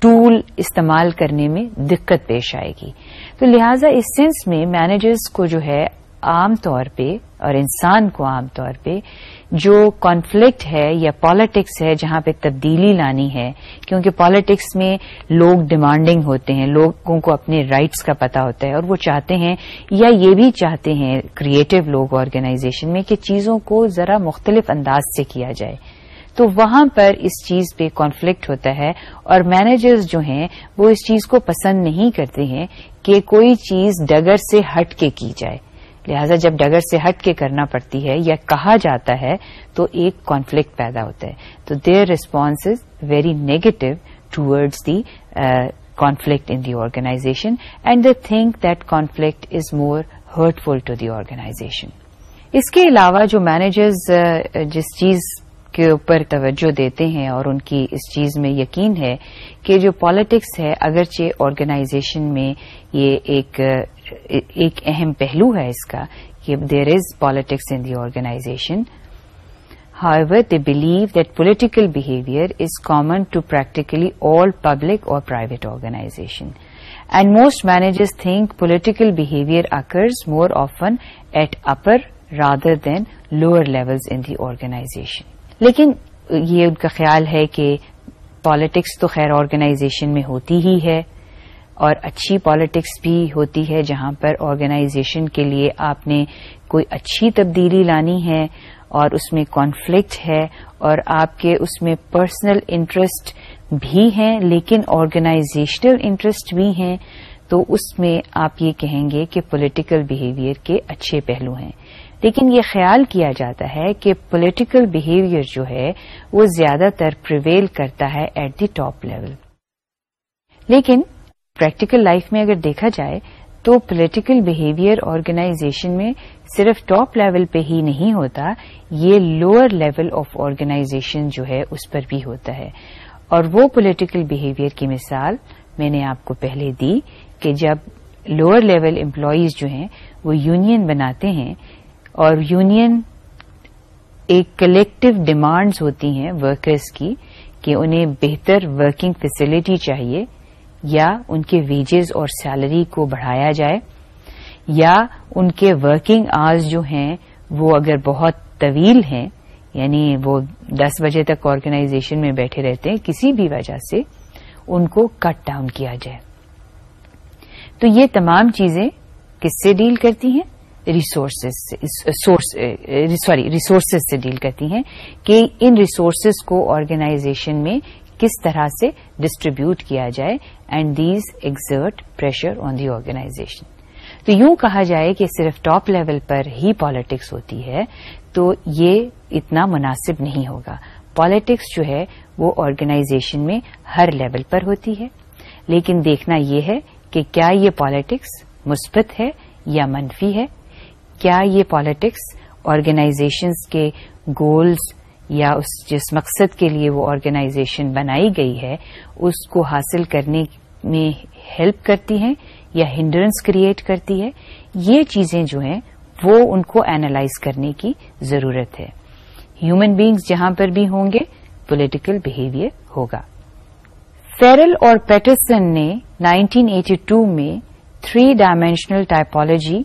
ٹول استعمال کرنے میں دقت پیش آئے گی تو لہذا اس سینس میں مینیجرز کو جو ہے عام طور پہ اور انسان کو عام طور پہ جو کانفلکٹ ہے یا پالیٹکس ہے جہاں پہ تبدیلی لانی ہے کیونکہ پالیٹکس میں لوگ ڈیمانڈنگ ہوتے ہیں لوگوں کو اپنے رائٹس کا پتا ہوتا ہے اور وہ چاہتے ہیں یا یہ بھی چاہتے ہیں کریٹو لوگ آرگنائزیشن میں کہ چیزوں کو ذرا مختلف انداز سے کیا جائے تو وہاں پر اس چیز پہ کانفلکٹ ہوتا ہے اور مینیجرز جو ہیں وہ اس چیز کو پسند نہیں کرتے ہیں کہ کوئی چیز ڈگر سے ہٹ کے کی جائے لہذا جب ڈگر سے ہٹ کے کرنا پڑتی ہے یا کہا جاتا ہے تو ایک کانفلکٹ پیدا ہوتا ہے تو their response is very negative towards the conflict in the organization and the think that conflict is more hurtful to the organization اس کے علاوہ جو مینیجرز uh, جس چیز کے اوپر توجہ دیتے ہیں اور ان کی اس چیز میں یقین ہے کہ جو پالیٹکس ہے اگرچہ آرگنائزیشن میں یہ ایک uh, ایک اہم پہلو ہے اس کا کہ there is politics in the organization however the believe that political behaviour is common to practically all public اور private organization and most managers think political behaviour occurs more often at upper rather than lower levels in the organization لیکن یہ ان کا خیال ہے کہ پالیٹکس تو خیر آرگنائزیشن میں ہوتی ہی ہے اور اچھی پالیٹکس بھی ہوتی ہے جہاں پر آرگنائزیشن کے لیے آپ نے کوئی اچھی تبدیلی لانی ہے اور اس میں کانفلکٹ ہے اور آپ کے اس میں پرسنل انٹرسٹ بھی ہیں لیکن آرگنائزیشنل انٹرسٹ بھی ہیں تو اس میں آپ یہ کہیں گے کہ پولیٹیکل بہیویئر کے اچھے پہلو ہیں لیکن یہ خیال کیا جاتا ہے کہ پولیٹیکل بہیویئر جو ہے وہ زیادہ تر پریویل کرتا ہے ایٹ دی ٹاپ لیول لیکن پریکٹیکل لائف میں اگر دیکھا جائے تو پولیٹیکل بہیویئر آرگنائزیشن میں صرف ٹاپ لیول پہ ہی نہیں ہوتا یہ لوور لیول آف آرگنائزیشن جو ہے اس پر بھی ہوتا ہے اور وہ پولیٹیکل بہیویئر کی مثال میں نے آپ کو پہلے دی کہ جب لوئر لیول امپلائیز جو ہیں وہ یونین بناتے ہیں اور یونین ایک کلیکٹو ڈیمانڈز ہوتی ہیں ورکرز کی کہ انہیں بہتر ورکنگ فیسلٹی چاہیے یا ان کے ویجز اور سیلری کو بڑھایا جائے یا ان کے ورکنگ آرز جو ہیں وہ اگر بہت طویل ہیں یعنی وہ دس بجے تک آرگنائزیشن میں بیٹھے رہتے ہیں کسی بھی وجہ سے ان کو کٹ ڈاؤن کیا جائے تو یہ تمام چیزیں کس سے ڈیل کرتی ہیں سوری ریسورسز سے ڈیل کرتی ہیں کہ ان ریسورسز کو آرگنائزیشن میں کس طرح سے ڈسٹریبیوٹ کیا جائے and these exert pressure on the organization تو یوں کہا جائے کہ صرف ٹاپ لیول پر ہی پالیٹکس ہوتی ہے تو یہ اتنا مناسب نہیں ہوگا پالیٹکس جو ہے وہ آرگنائزیشن میں ہر لیول پر ہوتی ہے لیکن دیکھنا یہ ہے کہ کیا یہ پالیٹکس مثبت ہے یا منفی ہے کیا یہ پالیٹکس آرگنائزیشنز کے گولز یا اس جس مقصد کے لیے وہ آرگنائزیشن بنائی گئی ہے اس کو حاصل کرنے میں ہیلپ کرتی ہیں یا ہنڈرنس کریٹ کرتی ہے یہ چیزیں جو ہیں وہ ان کو اینالائز کرنے کی ضرورت ہے ہیومن بیگز جہاں پر بھی ہوں گے پولیٹیکل بہیویئر ہوگا فیرل اور پیٹرسن نے 1982 میں three dimensional typology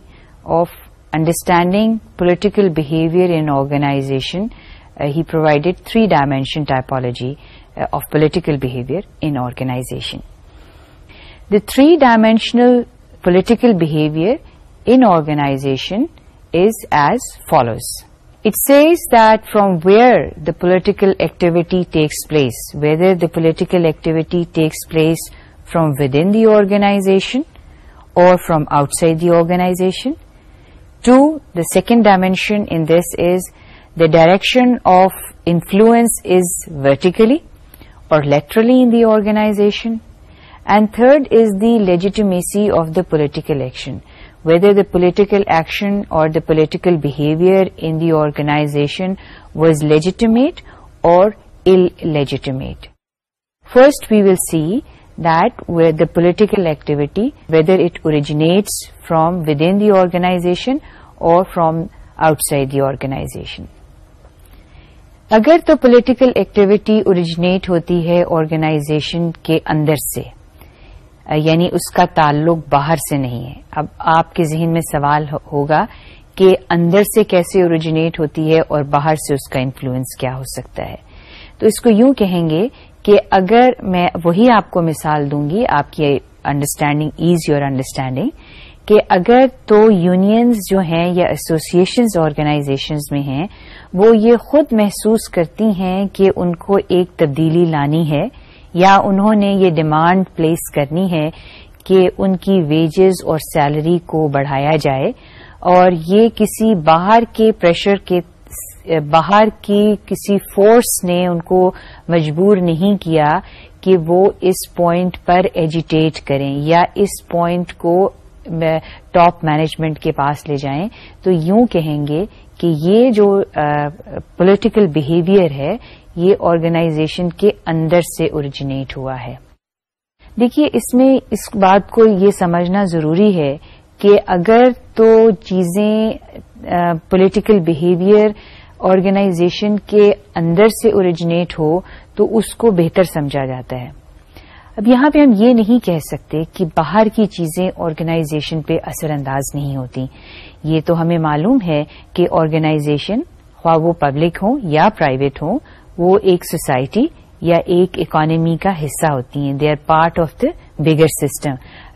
of understanding political behaviour in organization he provided three dimension typology of political behaviour in organization The three-dimensional political behavior in organization is as follows. It says that from where the political activity takes place, whether the political activity takes place from within the organization or from outside the organization. Two, the second dimension in this is the direction of influence is vertically or laterally in the organization and third is legitimacy of the political action whether the political action or the political behaviour in the organization was legitimate or illegitimate first we will see there the political activity whether it originate from within the organization or from outside the organization اگر تو پولیٹیکل ایکٹیویٹی اریجینےٹ ہوتی ہے آرگنازیشن کے اندر سے یعنی اس کا تعلق باہر سے نہیں ہے اب آپ کے ذہن میں سوال ہوگا کہ اندر سے کیسے اوریجنیٹ ہوتی ہے اور باہر سے اس کا انفلوئنس کیا ہو سکتا ہے تو اس کو یوں کہیں گے کہ اگر میں وہی آپ کو مثال دوں گی آپ کی انڈرسٹینڈنگ ایز یور انڈرسٹینڈنگ کہ اگر تو یونینز جو ہیں یا ایسوسیشنز آرگنائزیشنز میں ہیں وہ یہ خود محسوس کرتی ہیں کہ ان کو ایک تبدیلی لانی ہے یا انہوں نے یہ ڈیمانڈ پلیس کرنی ہے کہ ان کی ویجز اور سیلری کو بڑھایا جائے اور یہ کسی باہر کے پریشر کے باہر کی کسی فورس نے ان کو مجبور نہیں کیا کہ وہ اس پوائنٹ پر ایجیٹیٹ کریں یا اس پوائنٹ کو ٹاپ مینجمنٹ کے پاس لے جائیں تو یوں کہیں گے کہ یہ جو پولیٹیکل بہیویئر ہے یہ آرگنائزیشن کے اندر سے اوریجنیٹ ہوا ہے دیکھیے اس میں اس بات کو یہ سمجھنا ضروری ہے کہ اگر تو چیزیں پولیٹیکل بہیویئر آرگنائزیشن کے اندر سے اوریجنیٹ ہو تو اس کو بہتر سمجھا جاتا ہے اب یہاں پہ ہم یہ نہیں کہہ سکتے کہ باہر کی چیزیں آرگنائزیشن پہ اثر انداز نہیں ہوتی یہ تو ہمیں معلوم ہے کہ آرگنائزیشن خواہ وہ پبلک ہوں یا پرائیویٹ ہوں وہ ایک سوسائٹی یا ایک اکانمی کا حصہ ہوتی ہیں they are part of the bigger system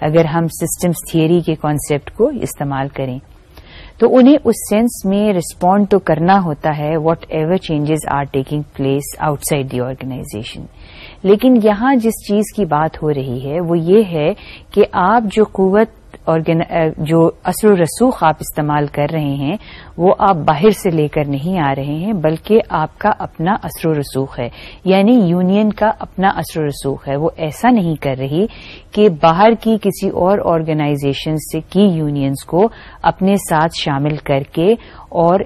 اگر ہم سسٹمز تھیوری کے کانسیپٹ کو استعمال کریں تو انہیں اس سینس میں رسپونڈ تو کرنا ہوتا ہے whatever changes are taking place outside the organization لیکن یہاں جس چیز کی بات ہو رہی ہے وہ یہ ہے کہ آپ جو قوت Eh, جو اثر رسوخ آپ استعمال کر رہے ہیں وہ آپ باہر سے لے کر نہیں آ رہے ہیں بلکہ آپ کا اپنا اثر و رسوخ ہے یعنی یونین کا اپنا اثر و رسوخ ہے وہ ایسا نہیں کر رہی کہ باہر کی کسی اور آرگنائزیشن سے کی یونینز کو اپنے ساتھ شامل کر کے اور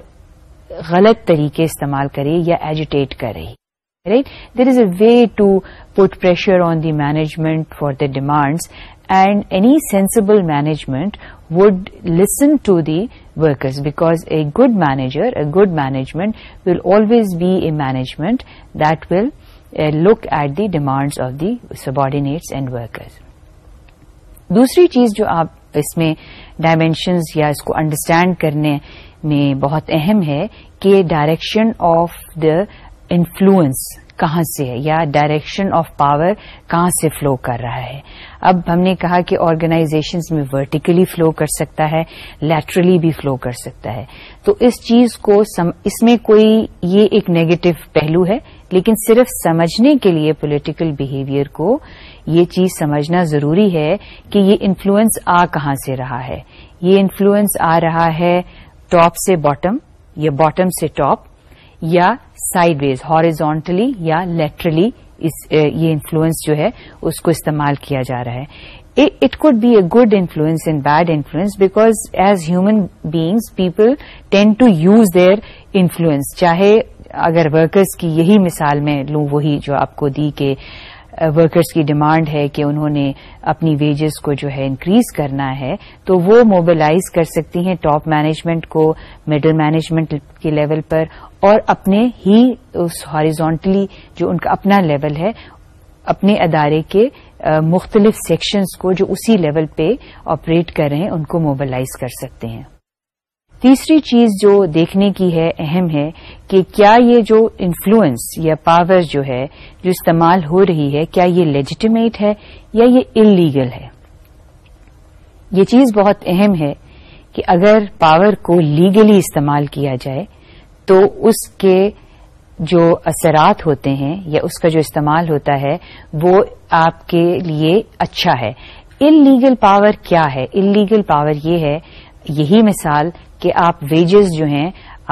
غلط طریقے استعمال کرے یا ایجوٹیٹ کرے right there is a way to put pressure on the management for the demands and any sensible management would listen to the workers because a good manager a good management will always be a management that will look at the demand of the subordinates and workers دوسری چیز جو آپ اس میں ڈائمینشنز یا اس کو انڈرسٹینڈ کرنے میں بہت اہم ہے کہ ڈائریکشن آف دا انفلوئنس کہاں سے ہے یا ڈائریکشن آف پاور کہاں سے فلو کر رہا ہے اب ہم نے کہا کہ آرگنائزیشنز میں ورٹیکلی فلو کر سکتا ہے لیٹرلی بھی فلو کر سکتا ہے تو اس چیز کو سم اس میں کوئی یہ ایک نیگیٹو پہلو ہے لیکن صرف سمجھنے کے لیے پولیٹیکل بہیویئر کو یہ چیز سمجھنا ضروری ہے کہ یہ انفلوئنس آ کہاں سے رہا ہے یہ انفلوئنس آ رہا ہے ٹاپ سے باٹم یا باٹم سے ٹاپ یا سائڈ ویز ہارزونٹلی یا لیٹرلی اس یہ انفلوئنس جو ہے اس کو استعمال کیا جا رہا ہے it could be a good influence and bad influence because as human beings people tend to use their influence چاہے اگر ورکرز کی یہی مثال میں لوں وہی جو آپ کو دی کہ ورکرز کی ڈیمانڈ ہے کہ انہوں نے اپنی ویجز کو جو ہے انکریز کرنا ہے تو وہ موبلائز کر سکتی ہیں ٹاپ مینجمنٹ کو مڈل مینجمنٹ کے لیول پر اور اپنے ہی اس ہاریزونٹلی جو ان کا اپنا لیول ہے اپنے ادارے کے مختلف سیکشنز کو جو اسی لیول پہ آپریٹ کر رہے ہیں ان کو موبلائز کر سکتے ہیں تیسری چیز جو دیکھنے کی ہے اہم ہے کہ کیا یہ جو انفلوئنس یا پاور جو ہے جو استعمال ہو رہی ہے کیا یہ لیجیٹیمیٹ ہے یا یہ انلیگل ہے یہ چیز بہت اہم ہے کہ اگر پاور کو لیگلی استعمال کیا جائے تو اس کے جو اثرات ہوتے ہیں یا اس کا جو استعمال ہوتا ہے وہ آپ کے لیے اچھا ہے ان لیگل پاور کیا ہے ان لیگل پاور یہ ہے یہی مثال کہ آپ ویجز جو ہیں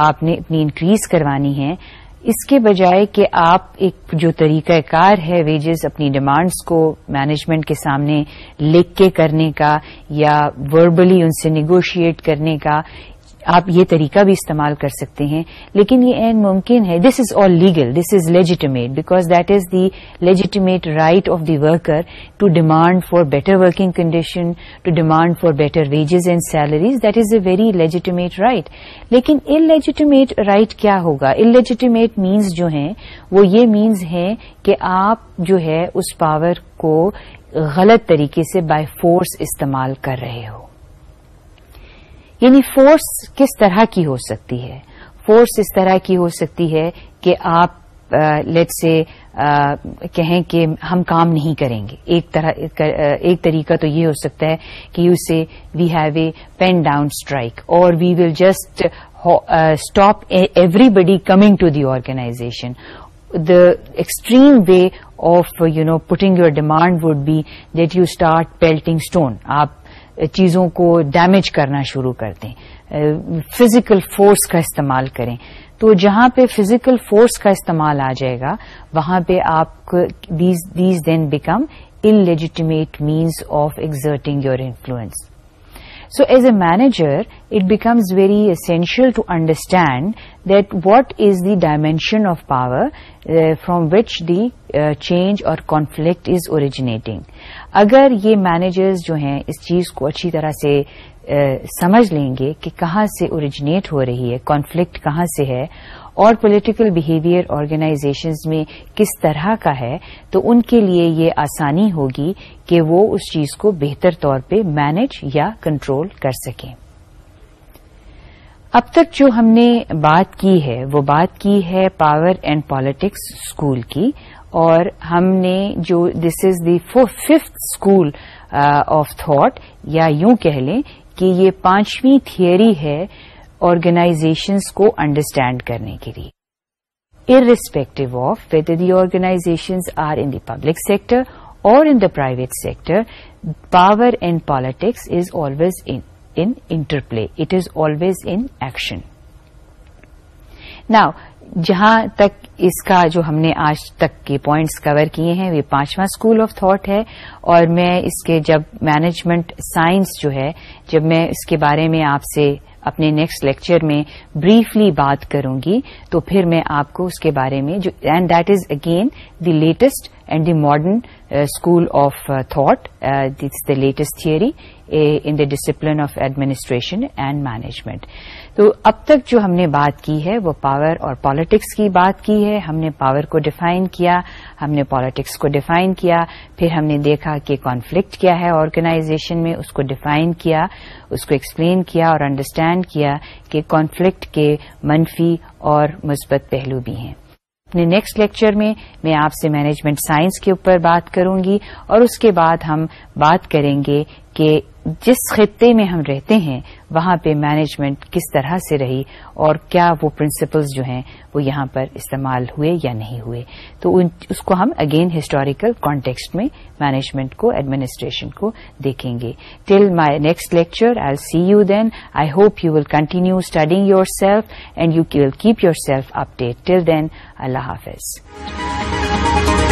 آپ نے اپنی انکریز کروانی ہے اس کے بجائے کہ آپ ایک جو طریقہ کار ہے ویجز اپنی ڈیمانڈس کو مینجمنٹ کے سامنے لکھ کے کرنے کا یا وربلی ان سے نیگوشیٹ کرنے کا آپ یہ طریقہ بھی استعمال کر سکتے ہیں لیکن یہ این ممکن ہے this is all legal this is legitimate because that is the legitimate right of the worker to demand for better working condition to demand for better wages and salaries that is a very legitimate right لیکن ان لیجیٹیمیٹ رائٹ کیا ہوگا ان لیجیٹیمیٹ مینز جو ہیں وہ یہ مینز ہیں کہ آپ جو ہے اس پاور کو غلط طریقے سے بائی فورس استعمال کر رہے ہو یعنی فورس کس طرح کی ہو سکتی ہے فورس اس طرح کی ہو سکتی ہے کہ آپ لیٹ سے کہیں کہ ہم کام نہیں کریں گے ایک طرح ایک طریقہ تو یہ ہو سکتا ہے کہ you we have a pen down strike or we will just stop everybody coming to the organization the extreme way of you know putting your demand would be that you start pelting stone آپ چیزوں کو ڈیمیج کرنا شروع کر دیں فزیکل فورس کا استعمال کریں تو جہاں پہ فزیکل فورس کا استعمال آ جائے گا وہاں پہ آپ these then become illegitimate means of exerting your influence so as a manager it becomes very essential to understand that what is the dimension of power from which the change or conflict is originating. اگر یہ managers جو ہیں اس چیز کو اچھی طرح سے سمجھ لیں گے کہ کہاں سے اوریجنیٹ ہو رہی ہے کانفلکٹ کہاں سے ہے اور پولیٹیکل بہیویئر آرگنائزیشنز میں کس طرح کا ہے تو ان کے لیے یہ آسانی ہوگی کہ وہ اس چیز کو بہتر طور پہ مینج یا کنٹرول کر سکیں اب تک جو ہم نے بات کی ہے وہ بات کی ہے پاور اینڈ پالیٹکس اسکول کی اور ہم نے جو this is the fifth school of thought یا یوں کہہ لیں کہ یہ پانچویں تھیئری ہے آرگنائزیشنس کو انڈرسٹینڈ کرنے کے لیے irrespective of whether the are are in the public sector or in the private sector power and politics is always in in interplay. It is always in action now جہاں تک اس کا جو ہم نے آج تک کے پوائنٹس کور کیے ہیں وہ پانچواں اسکول آف تھاٹ ہے اور میں اس کے جب مینجمنٹ سائنس جو ہے جب میں اس کے بارے میں آپ سے اپنے نیکسٹ لیکچر میں بریفلی بات کروں گی تو پھر میں آپ کو اس کے بارے میں جو and that is again the latest and the modern school of thought these the latest theory in the discipline of administration and management تو اب تک جو ہم نے بات کی ہے وہ پاور اور پالیٹکس کی بات کی ہے ہم نے پاور کو ڈیفائن کیا ہم نے پالیٹکس کو ڈیفائن کیا پھر ہم نے دیکھا کہ کانفلکٹ کیا ہے آرگنائزیشن میں اس کو ڈیفائن کیا اس کو ایکسپلین کیا اور انڈرسٹینڈ کیا کہ کانفلکٹ کے منفی اور مثبت پہلو بھی ہیں اپنے نیکسٹ لیکچر میں میں آپ سے مینجمنٹ سائنس کے اوپر بات کروں گی اور اس کے بعد ہم بات کریں گے کہ جس خطے میں ہم رہتے ہیں وہاں پہ مینجمنٹ کس طرح سے رہی اور کیا وہ پرنسپلز جو ہیں وہ یہاں پر استعمال ہوئے یا نہیں ہوئے تو اس کو ہم اگین ہسٹوریکل کانٹیکسٹ میں مینجمنٹ کو ایڈمنسٹریشن کو دیکھیں گے till my next lecture I see you then I hope you will continue studying yourself and you will keep yourself up date till then اللہ حافظ